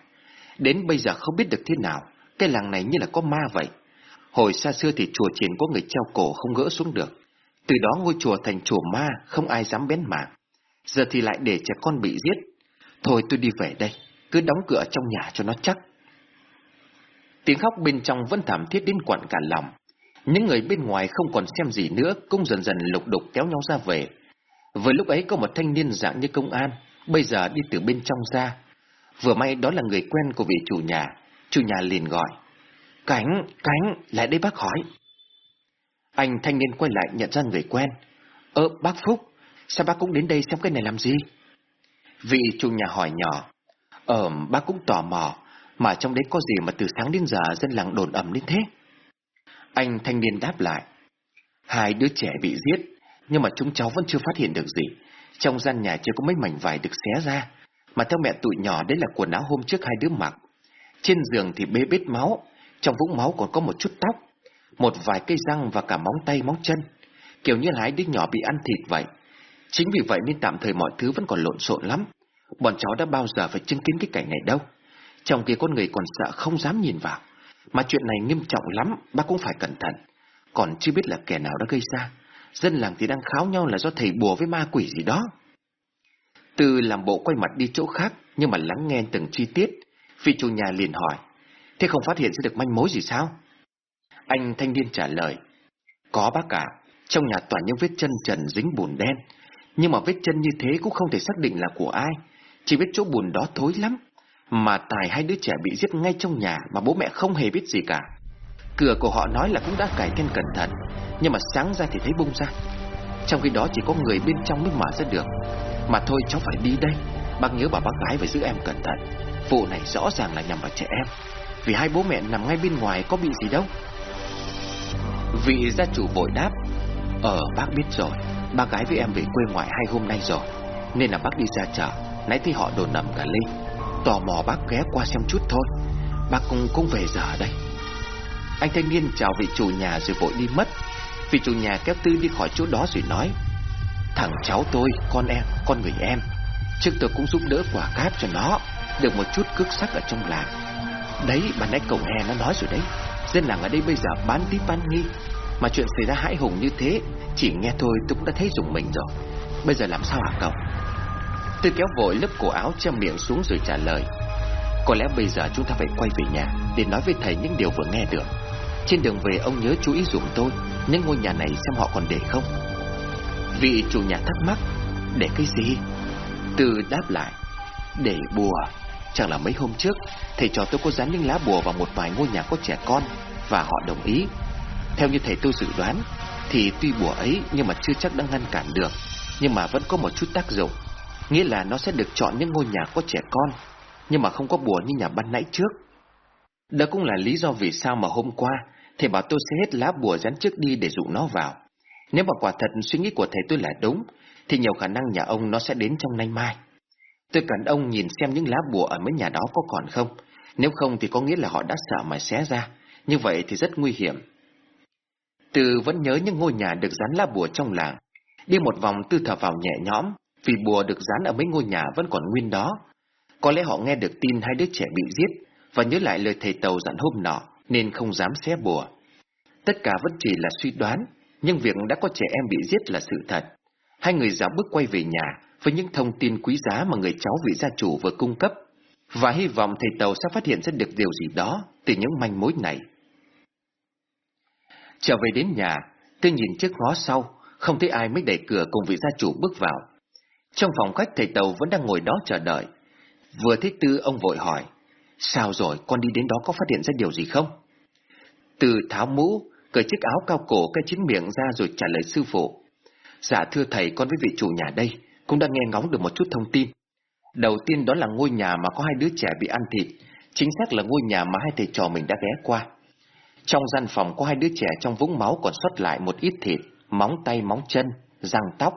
Đến bây giờ không biết được thế nào, cái làng này như là có ma vậy. Hồi xa xưa thì chùa chiền có người treo cổ không gỡ xuống được. Từ đó ngôi chùa thành chùa ma, không ai dám bén mảng. Giờ thì lại để trẻ con bị giết. Thôi tôi đi về đây, cứ đóng cửa trong nhà cho nó chắc. Tiếng khóc bên trong vẫn thảm thiết đến quặn cả lòng. Những người bên ngoài không còn xem gì nữa cũng dần dần lục đục kéo nhau ra về. Vừa lúc ấy có một thanh niên dạng như công an, bây giờ đi từ bên trong ra. Vừa may đó là người quen của vị chủ nhà, chủ nhà liền gọi. Cánh, cánh, lại đây bác hỏi. Anh thanh niên quay lại nhận ra người quen. Ơ, bác Phúc, sao bác cũng đến đây xem cái này làm gì? Vị chủ nhà hỏi nhỏ. Ờ, bác cũng tò mò, mà trong đấy có gì mà từ sáng đến giờ dân làng đồn ẩm đến thế? Anh thanh niên đáp lại. Hai đứa trẻ bị giết, nhưng mà chúng cháu vẫn chưa phát hiện được gì. Trong gian nhà chưa có mấy mảnh vải được xé ra, mà theo mẹ tụi nhỏ đấy là quần áo hôm trước hai đứa mặc. Trên giường thì bê bết máu, trong vũng máu còn có một chút tóc, một vài cây răng và cả móng tay móng chân, kiểu như là hai đứa nhỏ bị ăn thịt vậy. Chính vì vậy nên tạm thời mọi thứ vẫn còn lộn xộn lắm. Bọn cháu đã bao giờ phải chứng kiến cái cảnh này đâu. Trong kia con người còn sợ không dám nhìn vào. Mà chuyện này nghiêm trọng lắm, bác cũng phải cẩn thận. Còn chưa biết là kẻ nào đã gây ra. Dân làng thì đang kháo nhau là do thầy bùa với ma quỷ gì đó. Từ làm bộ quay mặt đi chỗ khác, nhưng mà lắng nghe từng chi tiết. phi chủ nhà liền hỏi, thế không phát hiện ra được manh mối gì sao? Anh thanh niên trả lời, có bác cả, trong nhà toàn những vết chân trần dính bùn đen, nhưng mà vết chân như thế cũng không thể xác định là của ai, chỉ biết chỗ bùn đó thối lắm. Mà Tài hai đứa trẻ bị giết ngay trong nhà mà bố mẹ không hề biết gì cả. Cửa của họ nói là cũng đã cải thêm cẩn thận, nhưng mà sáng ra thì thấy bung ra. Trong khi đó chỉ có người bên trong mới mở ra được. Mà thôi cháu phải đi đây, bác nhớ bảo bác gái phải giữ em cẩn thận. Vụ này rõ ràng là nhằm vào trẻ em, vì hai bố mẹ nằm ngay bên ngoài có bị gì đâu. Vị gia chủ vội đáp, Ờ bác biết rồi, bác gái với em về quê ngoại hai hôm nay rồi, nên là bác đi ra chợ, nãy thì họ đồn nằm cả lên. Tò mò bác ghé qua xem chút thôi. Bác cũng cũng về giờ đây. Anh thanh niên chào vị chủ nhà rồi vội đi mất. Vị chủ nhà kéo tư đi khỏi chỗ đó rồi nói Thằng cháu tôi, con em, con người em Trước tôi cũng giúp đỡ quả cáp cho nó Được một chút cước sắc ở trong làng. Đấy, bà nãy cậu nghe nó nói rồi đấy. Dân làng ở đây bây giờ bán tí bán nghi Mà chuyện xảy ra hãi hùng như thế Chỉ nghe thôi tôi cũng đã thấy dùng mình rồi. Bây giờ làm sao hả cậu? Tôi kéo vội lớp cổ áo che miệng xuống rồi trả lời. Có lẽ bây giờ chúng ta phải quay về nhà Để nói với thầy những điều vừa nghe được. Trên đường về, ông nhớ chú ý dùm tôi, Những ngôi nhà này xem họ còn để không. Vị chủ nhà thắc mắc, Để cái gì? Từ đáp lại, Để bùa. Chẳng là mấy hôm trước, Thầy trò tôi có dán những lá bùa vào một vài ngôi nhà có trẻ con Và họ đồng ý. Theo như thầy tôi dự đoán, Thì tuy bùa ấy nhưng mà chưa chắc đã ngăn cản được, Nhưng mà vẫn có một chút tác dụng. Nghĩa là nó sẽ được chọn những ngôi nhà có trẻ con, Nhưng mà không có bùa như nhà ban nãy trước. Đó cũng là lý do vì sao mà hôm qua, Thầy bảo tôi sẽ hết lá bùa dán trước đi để dụ nó vào. Nếu mà quả thật suy nghĩ của thầy tôi là đúng, Thì nhiều khả năng nhà ông nó sẽ đến trong nay mai. Tôi cần ông nhìn xem những lá bùa ở mấy nhà đó có còn không. Nếu không thì có nghĩa là họ đã sợ mà xé ra. Như vậy thì rất nguy hiểm. Từ vẫn nhớ những ngôi nhà được dán lá bùa trong làng, Đi một vòng tư thở vào nhẹ nhõm vì bùa được dán ở mấy ngôi nhà vẫn còn nguyên đó. Có lẽ họ nghe được tin hai đứa trẻ bị giết và nhớ lại lời thầy Tàu dặn hôm nọ nên không dám xé bùa. Tất cả vẫn chỉ là suy đoán, nhưng việc đã có trẻ em bị giết là sự thật. Hai người dạo bước quay về nhà với những thông tin quý giá mà người cháu vị gia chủ vừa cung cấp và hy vọng thầy Tàu sẽ phát hiện ra được điều gì đó từ những manh mối này. Trở về đến nhà, tôi nhìn trước ngó sau, không thấy ai mới đẩy cửa cùng vị gia chủ bước vào. Trong phòng khách thầy Tàu vẫn đang ngồi đó chờ đợi. Vừa thấy Tư ông vội hỏi, sao rồi con đi đến đó có phát hiện ra điều gì không? Từ tháo mũ, cởi chiếc áo cao cổ cái chín miệng ra rồi trả lời sư phụ. Dạ thưa thầy con với vị chủ nhà đây, cũng đã nghe ngóng được một chút thông tin. Đầu tiên đó là ngôi nhà mà có hai đứa trẻ bị ăn thịt, chính xác là ngôi nhà mà hai thầy trò mình đã ghé qua. Trong gian phòng có hai đứa trẻ trong vũng máu còn xuất lại một ít thịt, móng tay móng chân, răng tóc,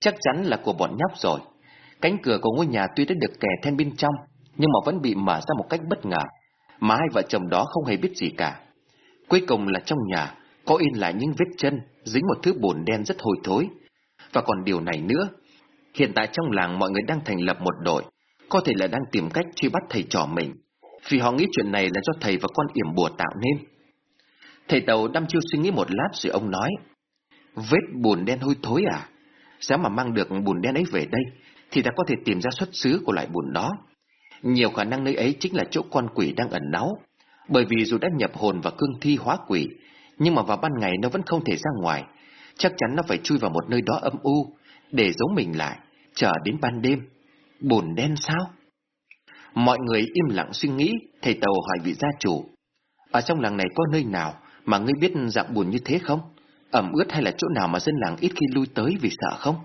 Chắc chắn là của bọn nhóc rồi. Cánh cửa của ngôi nhà tuy đã được kè thêm bên trong, nhưng mà vẫn bị mở ra một cách bất ngờ, mà hai vợ chồng đó không hề biết gì cả. Cuối cùng là trong nhà, có in lại những vết chân, dính một thứ bùn đen rất hôi thối. Và còn điều này nữa, hiện tại trong làng mọi người đang thành lập một đội, có thể là đang tìm cách truy bắt thầy trò mình, vì họ nghĩ chuyện này là do thầy và con yểm bùa tạo nên. Thầy Tàu đăm chiêu suy nghĩ một lát rồi ông nói, vết bùn đen hôi thối à? Dám mà mang được bùn đen ấy về đây, thì ta có thể tìm ra xuất xứ của loại bùn đó. Nhiều khả năng nơi ấy chính là chỗ con quỷ đang ẩn náu. Bởi vì dù đã nhập hồn và cương thi hóa quỷ, nhưng mà vào ban ngày nó vẫn không thể ra ngoài. Chắc chắn nó phải chui vào một nơi đó âm u, để giấu mình lại, chờ đến ban đêm. Bùn đen sao? Mọi người im lặng suy nghĩ, thầy Tàu hỏi vị gia chủ. Ở trong làng này có nơi nào mà ngươi biết dạng bùn như thế không? Ẩm ướt hay là chỗ nào mà dân làng ít khi lui tới vì sợ không?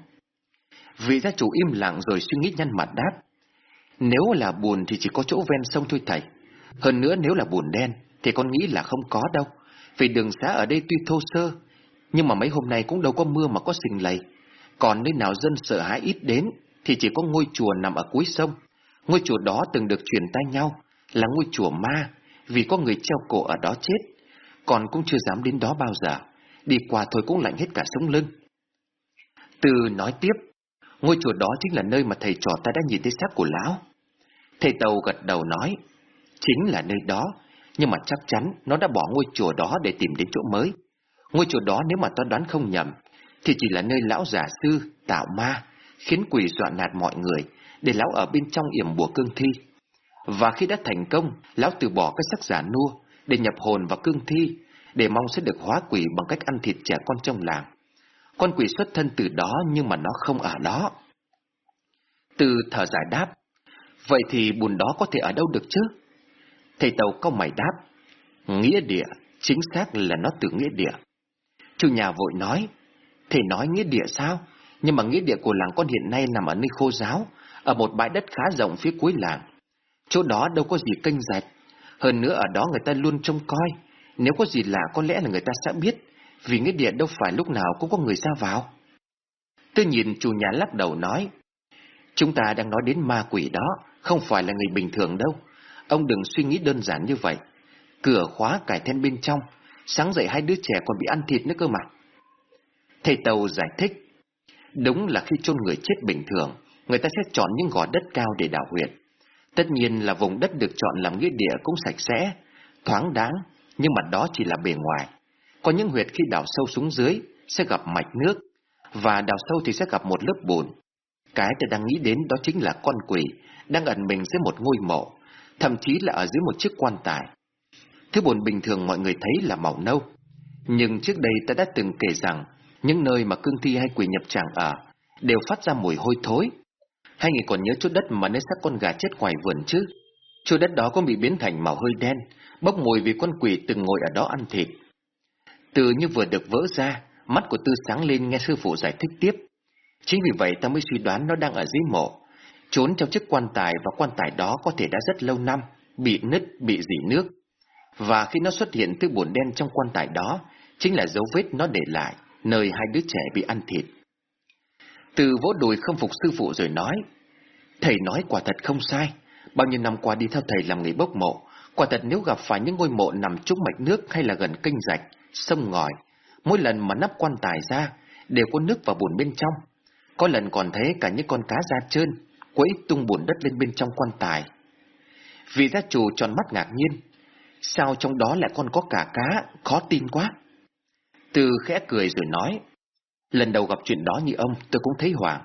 Vị gia chủ im lặng rồi suy nghĩ nhăn mặt đáp. Nếu là buồn thì chỉ có chỗ ven sông thôi thầy. Hơn nữa nếu là buồn đen thì con nghĩ là không có đâu. Vì đường xá ở đây tuy thô sơ, nhưng mà mấy hôm nay cũng đâu có mưa mà có sình lầy. Còn nơi nào dân sợ hãi ít đến thì chỉ có ngôi chùa nằm ở cuối sông. Ngôi chùa đó từng được truyền tay nhau là ngôi chùa ma vì có người treo cổ ở đó chết. Còn cũng chưa dám đến đó bao giờ đi qua thôi cũng lạnh hết cả sống lưng. Từ nói tiếp, ngôi chùa đó chính là nơi mà thầy trò ta đã nhìn thấy xác của lão. Thầy Tàu gật đầu nói, chính là nơi đó, nhưng mà chắc chắn nó đã bỏ ngôi chùa đó để tìm đến chỗ mới. Ngôi chùa đó nếu mà ta đoán không nhầm, thì chỉ là nơi lão giả sư tạo ma, khiến quỷ dọa nạt mọi người, để lão ở bên trong yểm bùa cương thi. Và khi đã thành công, lão từ bỏ cái sắc giả nua để nhập hồn vào cương thi, để mong sẽ được hóa quỷ bằng cách ăn thịt trẻ con trong làng. Con quỷ xuất thân từ đó nhưng mà nó không ở đó. Từ thở giải đáp, vậy thì bùn đó có thể ở đâu được chứ? Thầy Tàu câu mày đáp, nghĩa địa, chính xác là nó từ nghĩa địa. Chủ nhà vội nói, thầy nói nghĩa địa sao? Nhưng mà nghĩa địa của làng con hiện nay nằm ở nơi khô giáo, ở một bãi đất khá rộng phía cuối làng. Chỗ đó đâu có gì kênh rạch, hơn nữa ở đó người ta luôn trông coi, nếu có gì lạ có lẽ là người ta sẽ biết, vì nghĩa địa đâu phải lúc nào cũng có người ra vào. Tôi nhìn chủ nhà lắc đầu nói, chúng ta đang nói đến ma quỷ đó, không phải là người bình thường đâu. Ông đừng suy nghĩ đơn giản như vậy. Cửa khóa cải then bên trong, sáng dậy hai đứa trẻ còn bị ăn thịt nữa cơ mà. Thầy Tàu giải thích, đúng là khi chôn người chết bình thường, người ta sẽ chọn những gò đất cao để đào huyệt. Tất nhiên là vùng đất được chọn làm nghĩa địa cũng sạch sẽ, thoáng đáng, nhưng mà đó chỉ là bề ngoài. Có những huyệt khi đào sâu xuống dưới sẽ gặp mạch nước, và đào sâu thì sẽ gặp một lớp bùn. Cái tôi đang nghĩ đến đó chính là con quỷ đang ẩn mình dưới một ngôi mộ, thậm chí là ở dưới một chiếc quan tài. Thứ bùn bình thường mọi người thấy là màu nâu, nhưng trước đây ta đã từng kể rằng những nơi mà cương thi hay quỷ nhập tràng ở đều phát ra mùi hôi thối. Hai người còn nhớ chút đất mà nơi xác con gà chết ngoài vườn chứ? Chỗ đất đó có bị biến thành màu hơi đen, bốc mùi vì con quỷ từng ngồi ở đó ăn thịt. Từ như vừa được vỡ ra, mắt của Tư sáng lên nghe sư phụ giải thích tiếp. Chính vì vậy ta mới suy đoán nó đang ở dưới mộ, trốn trong chiếc quan tài và quan tài đó có thể đã rất lâu năm, bị nứt, bị dỉ nước. Và khi nó xuất hiện từ bùn đen trong quan tài đó, chính là dấu vết nó để lại, nơi hai đứa trẻ bị ăn thịt. Từ vỗ đùi không phục sư phụ rồi nói, thầy nói quả thật không sai, bao nhiêu năm qua đi theo thầy làm nghề bốc mộ, Quả thật nếu gặp phải những ngôi mộ nằm trúng mạch nước hay là gần kênh rạch, sông ngòi, mỗi lần mà nắp quan tài ra, đều có nước và bùn bên trong. Có lần còn thấy cả những con cá da trơn, quấy tung bùn đất lên bên trong quan tài. Vị gia chủ tròn mắt ngạc nhiên, sao trong đó lại còn có cả cá, khó tin quá. Từ khẽ cười rồi nói, lần đầu gặp chuyện đó như ông tôi cũng thấy hoảng.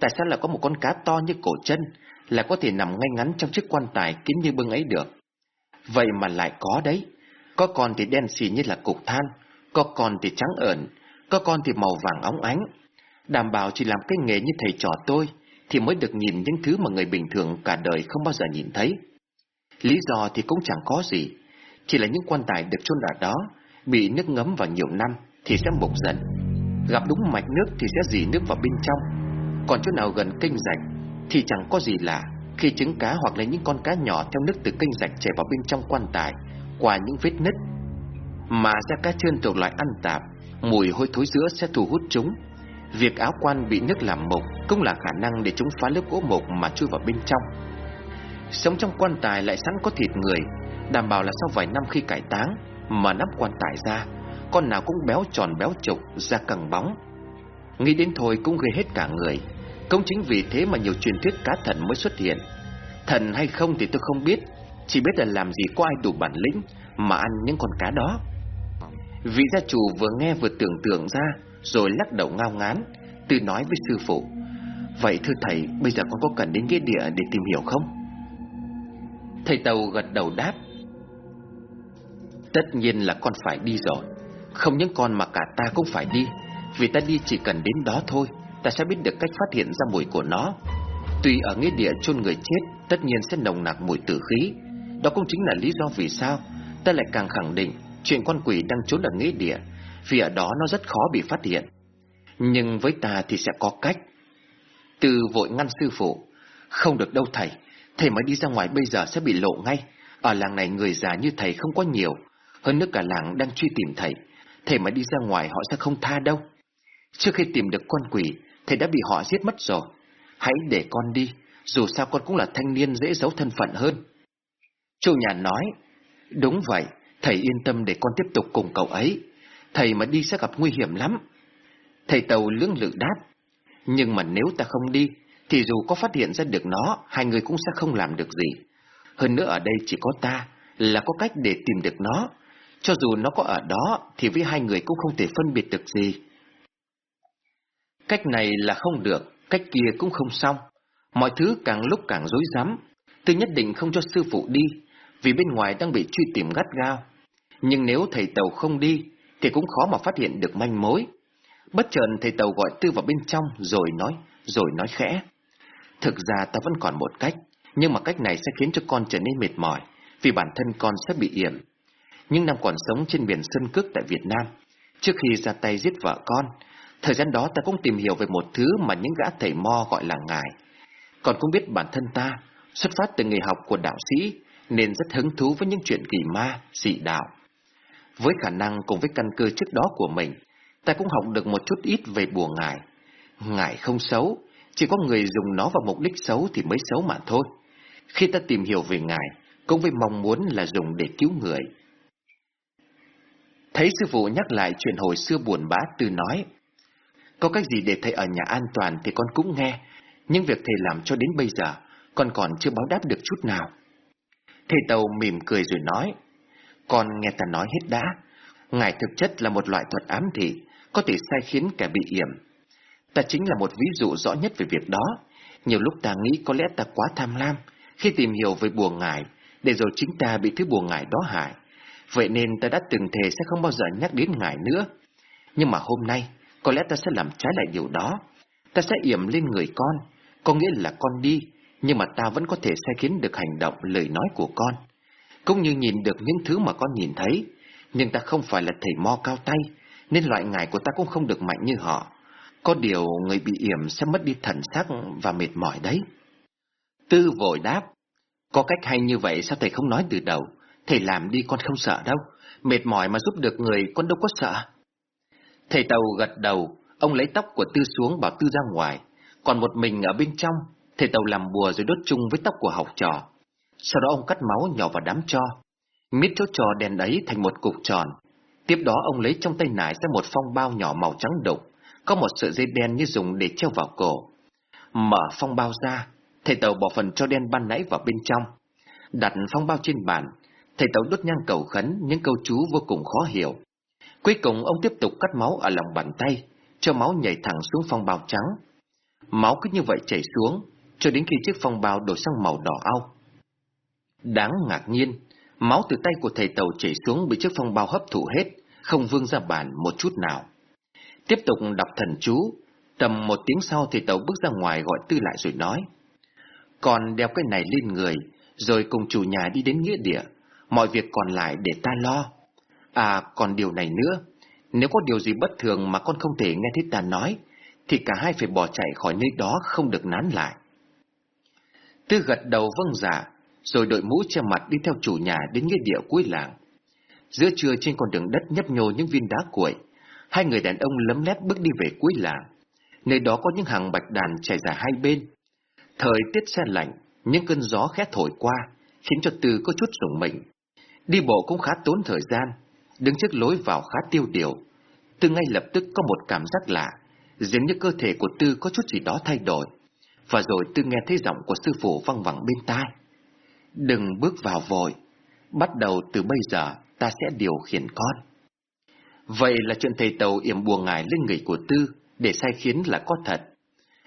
Tại sao lại có một con cá to như cổ chân, là có thể nằm ngay ngắn trong chiếc quan tài kín như bưng ấy được? Vậy mà lại có đấy. Có con thì đen xì như là cục than, có con thì trắng ẩn, có con thì màu vàng óng ánh. Đảm bảo chỉ làm cái nghề như thầy trò tôi thì mới được nhìn những thứ mà người bình thường cả đời không bao giờ nhìn thấy. Lý do thì cũng chẳng có gì, chỉ là những quan tài được chôn ở đó bị nước ngấm vào nhiều năm thì sẽ mục dần. Gặp đúng mạch nước thì sẽ dì nước vào bên trong, còn chỗ nào gần kênh rạch thì chẳng có gì lạ khi trứng cá hoặc là những con cá nhỏ theo nước từ kênh rạch chảy vào bên trong quan tài, qua những vết nứt, mà ra cá trơn thuộc loại ăn tạp, mùi hôi thối giữa sẽ thu hút chúng. Việc áo quan bị nước làm mộc cũng là khả năng để chúng phá lớp gỗ mộc mà chui vào bên trong. Sống trong quan tài lại sẵn có thịt người, đảm bảo là sau vài năm khi cải táng mà nắp quan tài ra, con nào cũng béo tròn béo trục, da căng bóng. Nghĩ đến thôi cũng gây hết cả người cũng chính vì thế mà nhiều truyền thuyết cá thần mới xuất hiện. Thần hay không thì tôi không biết, chỉ biết là làm gì có ai đủ bản lĩnh mà ăn những con cá đó. Vị gia chủ vừa nghe vừa tưởng tượng ra, rồi lắc đầu ngao ngán, tự nói với sư phụ. Vậy thưa thầy, bây giờ con có cần đến nghĩa địa để tìm hiểu không? Thầy Tàu gật đầu đáp. Tất nhiên là con phải đi rồi. Không những con mà cả ta cũng phải đi, vì ta đi chỉ cần đến đó thôi ta sẽ biết được cách phát hiện ra mùi của nó. Tuy ở nghĩa địa chôn người chết, tất nhiên sẽ nồng nặc mùi tử khí. Đó cũng chính là lý do vì sao ta lại càng khẳng định chuyện con quỷ đang trốn ở nghĩa địa, vì ở đó nó rất khó bị phát hiện. Nhưng với ta thì sẽ có cách. Từ vội ngăn sư phụ, không được đâu thầy, thầy mới đi ra ngoài bây giờ sẽ bị lộ ngay. Ở làng này người già như thầy không có nhiều, hơn nữa cả làng đang truy tìm thầy. Thầy mà đi ra ngoài họ sẽ không tha đâu. Trước khi tìm được con quỷ, thầy đã bị họ giết mất rồi. Hãy để con đi, dù sao con cũng là thanh niên dễ giấu thân phận hơn. Chu nhà nói, đúng vậy, thầy yên tâm để con tiếp tục cùng cậu ấy. Thầy mà đi sẽ gặp nguy hiểm lắm. Thầy Tàu lưỡng lự đáp, Nhưng mà nếu ta không đi, thì dù có phát hiện ra được nó, hai người cũng sẽ không làm được gì. Hơn nữa ở đây chỉ có ta, là có cách để tìm được nó. Cho dù nó có ở đó, thì với hai người cũng không thể phân biệt được gì. Cách này là không được, cách kia cũng không xong. Mọi thứ càng lúc càng rối rắm. Tôi nhất định không cho sư phụ đi, vì bên ngoài đang bị truy tìm gắt gao. Nhưng nếu thầy Tàu không đi, thì cũng khó mà phát hiện được manh mối. Bất chợt thầy Tàu gọi Tư vào bên trong rồi nói, rồi nói khẽ. Thực ra ta vẫn còn một cách, nhưng mà cách này sẽ khiến cho con trở nên mệt mỏi, vì bản thân con sẽ bị yểm. Nhưng năm còn sống trên biển Sơn Cước tại Việt Nam, trước khi ra tay giết vợ con, thời gian đó ta cũng tìm hiểu về một thứ mà những gã thầy mo gọi là ngài. Còn cũng biết bản thân ta, xuất phát từ nghề học của đạo sĩ, nên rất hứng thú với những chuyện kỳ ma, dị đạo. Với khả năng cùng với căn cơ trước đó của mình, ta cũng học được một chút ít về bùa ngải. Ngải không xấu, chỉ có người dùng nó vào mục đích xấu thì mới xấu mà thôi. Khi ta tìm hiểu về ngài, cũng với mong muốn là dùng để cứu người. Thấy sư phụ nhắc lại chuyện hồi xưa buồn bã từ nói. Có cách gì để thầy ở nhà an toàn thì con cũng nghe, nhưng việc thầy làm cho đến bây giờ, con còn chưa báo đáp được chút nào. Thầy Tàu mỉm cười rồi nói, con nghe ta nói hết đã, ngài thực chất là một loại thuật ám thị, có thể sai khiến kẻ bị yểm. Ta chính là một ví dụ rõ nhất về việc đó. Nhiều lúc ta nghĩ có lẽ ta quá tham lam khi tìm hiểu về bùa ngải, để rồi chính ta bị thứ bùa ngải đó hại. Vậy nên ta đã từng thề sẽ không bao giờ nhắc đến ngài nữa. Nhưng mà hôm nay, có lẽ ta sẽ làm trái lại điều đó. Ta sẽ yểm lên người con, có nghĩa là con đi, nhưng mà ta vẫn có thể sai khiến được hành động, lời nói của con. Cũng như nhìn được những thứ mà con nhìn thấy, nhưng ta không phải là thầy mo cao tay, nên loại ngài của ta cũng không được mạnh như họ. Có điều người bị yểm sẽ mất đi thần sắc và mệt mỏi đấy. Tư vội đáp, có cách hay như vậy sao thầy không nói từ đầu? Thầy làm đi con không sợ đâu, mệt mỏi mà giúp được người con đâu có sợ. Thầy Tàu gật đầu, ông lấy tóc của Tư xuống bảo Tư ra ngoài, còn một mình ở bên trong, thầy Tàu làm bùa rồi đốt chung với tóc của học trò. Sau đó ông cắt máu nhỏ vào đám cho, miết chỗ trò đèn ấy thành một cục tròn. Tiếp đó ông lấy trong tay nải ra một phong bao nhỏ màu trắng đục, có một sợi dây đen như dùng để treo vào cổ. Mở phong bao ra, thầy Tàu bỏ phần cho đen ban nãy vào bên trong. Đặt phong bao trên bàn, thầy Tàu đốt nhang cầu khấn những câu chú vô cùng khó hiểu. Cuối cùng ông tiếp tục cắt máu ở lòng bàn tay, cho máu nhảy thẳng xuống phong bao trắng. Máu cứ như vậy chảy xuống, cho đến khi chiếc phong bao đổi sang màu đỏ au. Đáng ngạc nhiên, máu từ tay của thầy Tàu chảy xuống bị chiếc phong bao hấp thụ hết, không vương ra bàn một chút nào. Tiếp tục đọc thần chú, tầm một tiếng sau thầy Tàu bước ra ngoài gọi Tư lại rồi nói. Còn đeo cái này lên người, rồi cùng chủ nhà đi đến nghĩa địa, mọi việc còn lại để ta lo. À, còn điều này nữa, nếu có điều gì bất thường mà con không thể nghe thấy ta nói, thì cả hai phải bỏ chạy khỏi nơi đó không được nán lại. Tư gật đầu vâng giả, dạ, rồi đội mũ che mặt đi theo chủ nhà đến nghĩa địa cuối làng. Giữa trưa trên con đường đất nhấp nhô những viên đá cuội, hai người đàn ông lấm lét bước đi về cuối làng. Nơi đó có những hàng bạch đàn trải dài hai bên. Thời tiết xe lạnh, những cơn gió khét thổi qua, khiến cho Tư có chút rủng mình. Đi bộ cũng khá tốn thời gian, đứng trước lối vào khá tiêu điều. Tư ngay lập tức có một cảm giác lạ, dường như cơ thể của Tư có chút gì đó thay đổi. Và rồi Tư nghe thấy giọng của sư phụ văng vẳng bên tai. Đừng bước vào vội, bắt đầu từ bây giờ ta sẽ điều khiển con. Vậy là chuyện thầy tàu yểm buồn ngài lên người của Tư để sai khiến là có thật.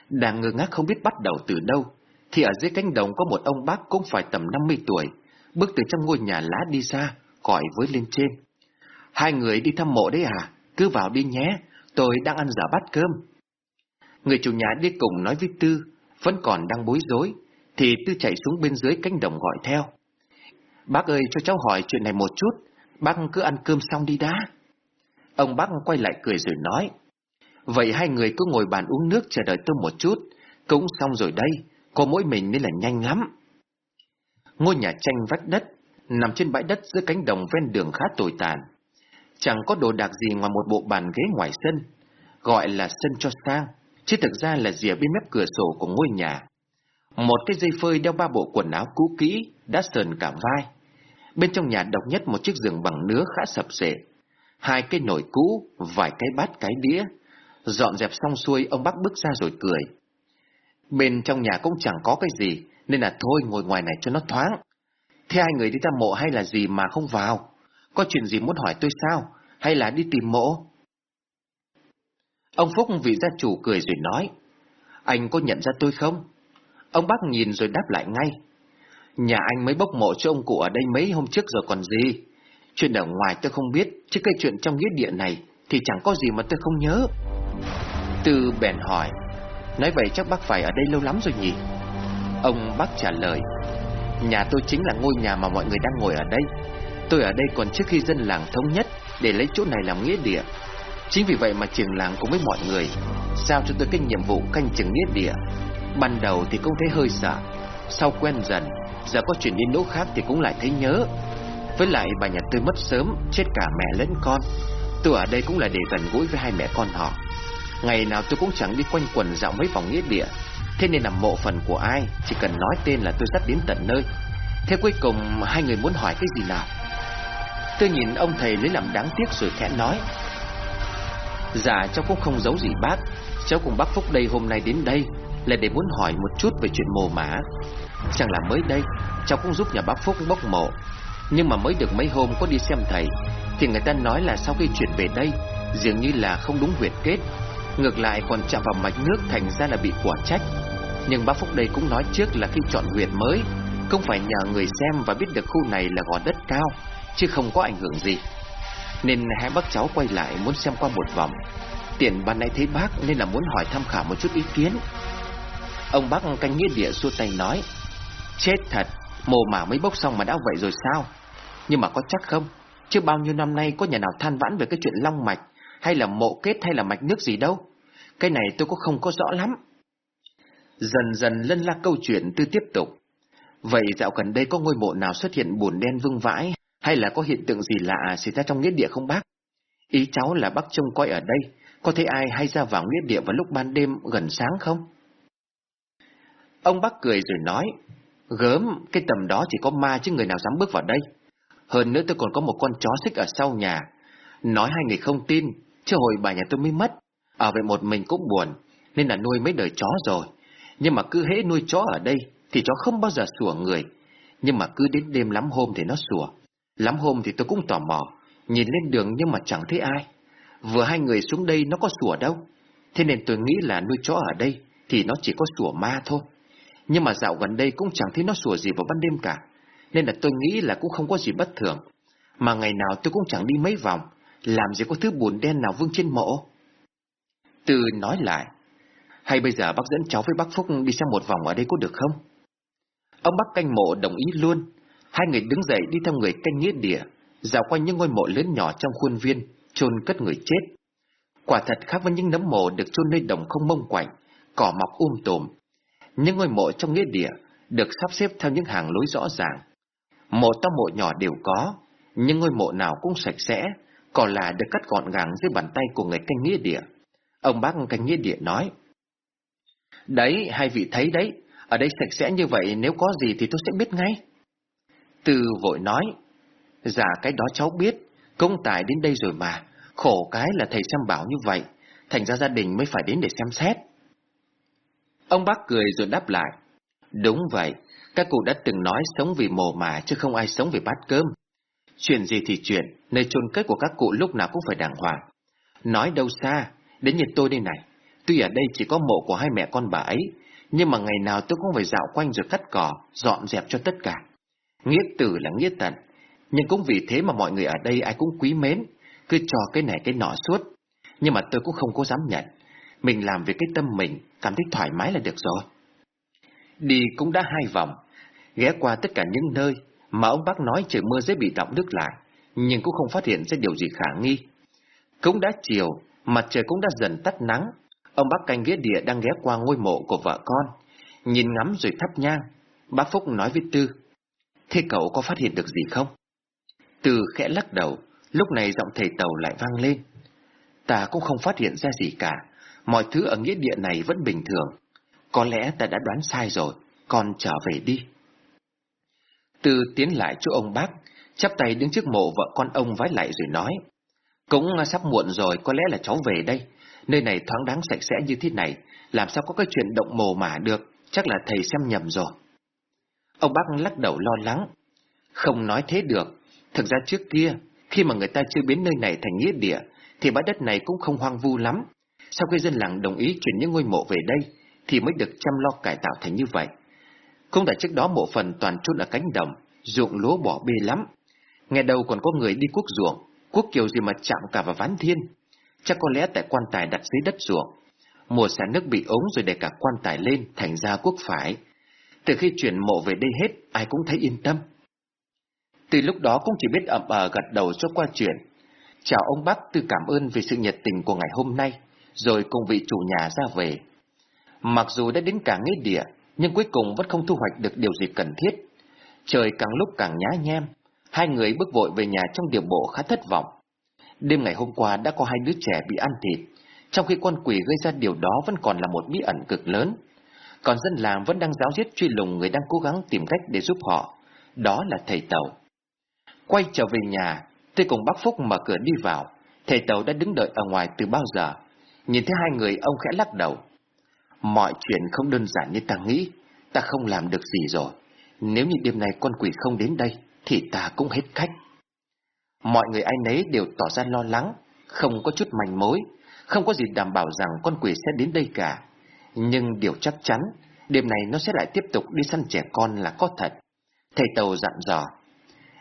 Đang ngơ ngác không biết bắt đầu từ đâu, thì ở dưới cánh đồng có một ông bác cũng phải tầm 50 tuổi, bước từ trong ngôi nhà lá đi ra, gọi với lên trên. Hai người đi thăm mộ đấy à? Cứ vào đi nhé, tôi đang ăn giả bát cơm. Người chủ nhà đi cùng nói với Tư, vẫn còn đang bối rối, thì Tư chạy xuống bên dưới cánh đồng gọi theo. Bác ơi, cho cháu hỏi chuyện này một chút, bác cứ ăn cơm xong đi đã. Ông bác quay lại cười rồi nói, vậy hai người cứ ngồi bàn uống nước chờ đợi tôi một chút, cũng xong rồi đây, có mỗi mình nên là nhanh lắm. Ngôi nhà tranh vách đất, nằm trên bãi đất giữa cánh đồng ven đường khá tồi tàn. Chẳng có đồ đạc gì ngoài một bộ bàn ghế ngoài sân, gọi là sân cho sang, chứ thực ra là rìa bên mép cửa sổ của ngôi nhà. Một cái dây phơi đeo ba bộ quần áo cũ kỹ, đã sờn cả vai. Bên trong nhà độc nhất một chiếc giường bằng nứa khá sập sệ. Hai cái nồi cũ, vài cái bát cái đĩa, Dọn dẹp xong xuôi, ông bác bước ra rồi cười. Bên trong nhà cũng chẳng có cái gì, nên là thôi ngồi ngoài này cho nó thoáng. Thế hai người đi ra mộ hay là gì mà không vào? Có chuyện gì muốn hỏi tôi sao? Hay là đi tìm mộ? Ông Phúc vị gia chủ cười rồi nói. Anh có nhận ra tôi không? Ông bác nhìn rồi đáp lại ngay. Nhà anh mới bốc mộ cho ông cụ ở đây mấy hôm trước rồi còn gì. Chuyện ở ngoài tôi không biết, chứ cái chuyện trong nghĩa địa này thì chẳng có gì mà tôi không nhớ. Từ bèn hỏi, nói vậy chắc bác phải ở đây lâu lắm rồi nhỉ? Ông bác trả lời, nhà tôi chính là ngôi nhà mà mọi người đang ngồi ở đây. Tôi ở đây còn trước khi dân làng thống nhất để lấy chỗ này làm nghĩa địa. Chính vì vậy mà trường làng cùng với mọi người giao cho tôi cái nhiệm vụ canh chừng nghĩa địa. Ban đầu thì cũng thấy hơi sợ, sau quen dần, giờ có chuyện đi nỗ khác thì cũng lại thấy nhớ. Với lại bà nhà tôi mất sớm, chết cả mẹ lẫn con. Tôi ở đây cũng là để gần gũi với hai mẹ con họ. Ngày nào tôi cũng chẳng đi quanh quần dạo mấy vòng nghĩa địa. Thế nên là mộ phần của ai, chỉ cần nói tên là tôi dắt đến tận nơi. Thế cuối cùng hai người muốn hỏi cái gì nào? Tôi nhìn ông thầy lấy làm đáng tiếc rồi khẽ nói. Dạ cháu cũng không giấu gì bác. Cháu cùng bác Phúc đây hôm nay đến đây Là để muốn hỏi một chút về chuyện mồ mã Chẳng là mới đây, Cháu cũng giúp nhà bác Phúc bốc mộ. Nhưng mà mới được mấy hôm có đi xem thầy, Thì người ta nói là sau khi chuyển về đây, Dường như là không đúng huyệt kết. Ngược lại còn chạm vào mạch nước Thành ra là bị quả trách. Nhưng bác Phúc đây cũng nói trước là khi chọn huyệt mới, Không phải nhờ người xem và biết được khu này là gò đất cao. Chứ không có ảnh hưởng gì. Nên hai bác cháu quay lại muốn xem qua một vòng. Tiện ban nãy thấy bác nên là muốn hỏi tham khảo một chút ý kiến. Ông bác canh nghĩa địa xua tay nói Chết thật, mồ mả mới bốc xong mà đã vậy rồi sao? Nhưng mà có chắc không? Chứ bao nhiêu năm nay có nhà nào than vãn về cái chuyện long mạch Hay là mộ kết hay là mạch nước gì đâu? Cái này tôi cũng không có rõ lắm. Dần dần lân la câu chuyện tư tiếp tục. Vậy dạo gần đây có ngôi mộ nào xuất hiện bùn đen vương vãi hay là có hiện tượng gì lạ xảy ra trong nghĩa địa không bác? Ý cháu là bác trông coi ở đây, có thấy ai hay ra vào nghĩa địa vào lúc ban đêm gần sáng không? Ông bác cười rồi nói, gớm, cái tầm đó chỉ có ma chứ người nào dám bước vào đây. Hơn nữa tôi còn có một con chó xích ở sau nhà. Nói hai người không tin, chứ hồi bà nhà tôi mới mất. Ở vậy một mình cũng buồn, nên là nuôi mấy đời chó rồi. Nhưng mà cứ hễ nuôi chó ở đây, thì chó không bao giờ sủa người. Nhưng mà cứ đến đêm lắm hôm thì nó sủa. Lắm hôm thì tôi cũng tò mò, nhìn lên đường nhưng mà chẳng thấy ai. Vừa hai người xuống đây nó có sủa đâu. Thế nên tôi nghĩ là nuôi chó ở đây thì nó chỉ có sủa ma thôi. Nhưng mà dạo gần đây cũng chẳng thấy nó sủa gì vào ban đêm cả. Nên là tôi nghĩ là cũng không có gì bất thường. Mà ngày nào tôi cũng chẳng đi mấy vòng, làm gì có thứ buồn đen nào vương trên mộ. Từ nói lại, hay bây giờ bác dẫn cháu với bác Phúc đi xem một vòng ở đây có được không? Ông bác canh mộ đồng ý luôn, Hai người đứng dậy đi theo người canh nghĩa địa, dạo quanh những ngôi mộ lớn nhỏ trong khuôn viên, chôn cất người chết. Quả thật khác với những nấm mộ được chôn nơi đồng không mông quạnh, cỏ mọc um tùm. Những ngôi mộ trong nghĩa địa được sắp xếp theo những hàng lối rõ ràng. Mộ to mộ nhỏ đều có, nhưng ngôi mộ nào cũng sạch sẽ, còn là được cắt gọn gàng dưới bàn tay của người canh nghĩa địa. Ông bác canh nghĩa địa nói, Đấy, hai vị thấy đấy, ở đây sạch sẽ như vậy nếu có gì thì tôi sẽ biết ngay. Từ vội nói, dạ cái đó cháu biết, công tài đến đây rồi mà, khổ cái là thầy xem bảo như vậy, thành ra gia đình mới phải đến để xem xét. Ông bác cười rồi đáp lại, đúng vậy, các cụ đã từng nói sống vì mồ mà chứ không ai sống vì bát cơm. Chuyện gì thì chuyện, nơi chôn cất của các cụ lúc nào cũng phải đàng hoàng. Nói đâu xa, đến như tôi đây này, tuy ở đây chỉ có mộ của hai mẹ con bà ấy, nhưng mà ngày nào tôi cũng phải dạo quanh rồi cắt cỏ, dọn dẹp cho tất cả. Nghĩa tử là nghĩa tận, nhưng cũng vì thế mà mọi người ở đây ai cũng quý mến, cứ cho cái này cái nọ suốt. Nhưng mà tôi cũng không có dám nhận, mình làm việc cái tâm mình, cảm thấy thoải mái là được rồi. Đi cũng đã hai vòng, ghé qua tất cả những nơi mà ông bác nói trời mưa dễ bị đọng nước lại, nhưng cũng không phát hiện ra điều gì khả nghi. Cũng đã chiều, mặt trời cũng đã dần tắt nắng, ông bác canh nghĩa địa đang ghé qua ngôi mộ của vợ con, nhìn ngắm rồi thắp nhang. Bác Phúc nói với Tư, Thế cậu có phát hiện được gì không? Từ khẽ lắc đầu, lúc này giọng thầy tàu lại vang lên. Ta cũng không phát hiện ra gì cả, mọi thứ ở nghĩa địa này vẫn bình thường. Có lẽ ta đã đoán sai rồi, con trở về đi. Từ tiến lại chỗ ông bác, chắp tay đứng trước mộ vợ con ông vái lại rồi nói. Cũng sắp muộn rồi, có lẽ là cháu về đây. Nơi này thoáng đáng sạch sẽ như thế này, làm sao có cái chuyện động mồ mả được, chắc là thầy xem nhầm rồi. Ông bác lắc đầu lo lắng. Không nói thế được, thực ra trước kia, khi mà người ta chưa biến nơi này thành nghĩa địa, thì bãi đất này cũng không hoang vu lắm. Sau khi dân làng đồng ý chuyển những ngôi mộ về đây, thì mới được chăm lo cải tạo thành như vậy. Không tại trước đó mộ phần toàn chôn ở cánh đồng, ruộng lúa bỏ bê lắm. Nghe đầu còn có người đi cuốc ruộng, cuốc kiểu gì mà chạm cả vào ván thiên. Chắc có lẽ tại quan tài đặt dưới đất ruộng. Mùa xả nước bị ống rồi để cả quan tài lên, thành ra cuốc phải. Từ khi chuyển mộ về đây hết, ai cũng thấy yên tâm. Từ lúc đó cũng chỉ biết ậm ờ gật đầu cho qua chuyện. Chào ông bác từ cảm ơn vì sự nhiệt tình của ngày hôm nay, rồi cùng vị chủ nhà ra về. Mặc dù đã đến cả nghĩa địa, nhưng cuối cùng vẫn không thu hoạch được điều gì cần thiết. Trời càng lúc càng nhá nhem, hai người bước vội về nhà trong điều bộ khá thất vọng. Đêm ngày hôm qua đã có hai đứa trẻ bị ăn thịt, trong khi con quỷ gây ra điều đó vẫn còn là một bí ẩn cực lớn. Còn dân làng vẫn đang giáo giết truy lùng người đang cố gắng tìm cách để giúp họ, đó là thầy Tàu. Quay trở về nhà, tôi cùng bác Phúc mở cửa đi vào, thầy Tàu đã đứng đợi ở ngoài từ bao giờ. Nhìn thấy hai người ông khẽ lắc đầu. Mọi chuyện không đơn giản như ta nghĩ, ta không làm được gì rồi. Nếu như đêm nay con quỷ không đến đây, thì ta cũng hết cách. Mọi người ai nấy đều tỏ ra lo lắng, không có chút manh mối, không có gì đảm bảo rằng con quỷ sẽ đến đây cả. Nhưng điều chắc chắn, đêm này nó sẽ lại tiếp tục đi săn trẻ con là có thật. Thầy Tàu dặn dò,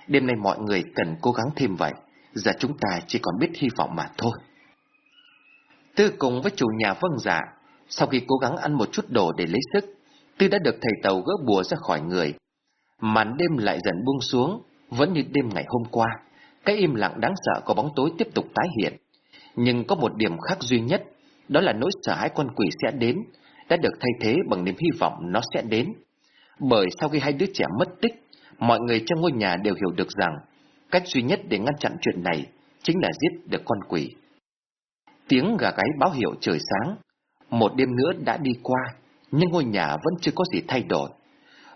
đêm nay mọi người cần cố gắng thêm vậy, giờ chúng ta chỉ còn biết hy vọng mà thôi. Tư cùng với chủ nhà vâng dạ, sau khi cố gắng ăn một chút đồ để lấy sức, Tư đã được thầy Tàu gỡ bùa ra khỏi người. Màn đêm lại dần buông xuống, vẫn như đêm ngày hôm qua. Cái im lặng đáng sợ của bóng tối tiếp tục tái hiện. Nhưng có một điểm khác duy nhất, đó là nỗi sợ hãi con quỷ sẽ đến, đã được thay thế bằng niềm hy vọng nó sẽ đến. Bởi sau khi hai đứa trẻ mất tích, mọi người trong ngôi nhà đều hiểu được rằng cách duy nhất để ngăn chặn chuyện này chính là giết được con quỷ. Tiếng gà gáy báo hiệu trời sáng. Một đêm nữa đã đi qua, nhưng ngôi nhà vẫn chưa có gì thay đổi.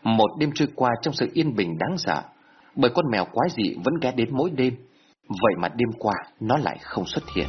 Một đêm trôi qua trong sự yên bình đáng sợ, bởi con mèo quái dị vẫn ghé đến mỗi đêm. Vậy mà đêm qua nó lại không xuất hiện.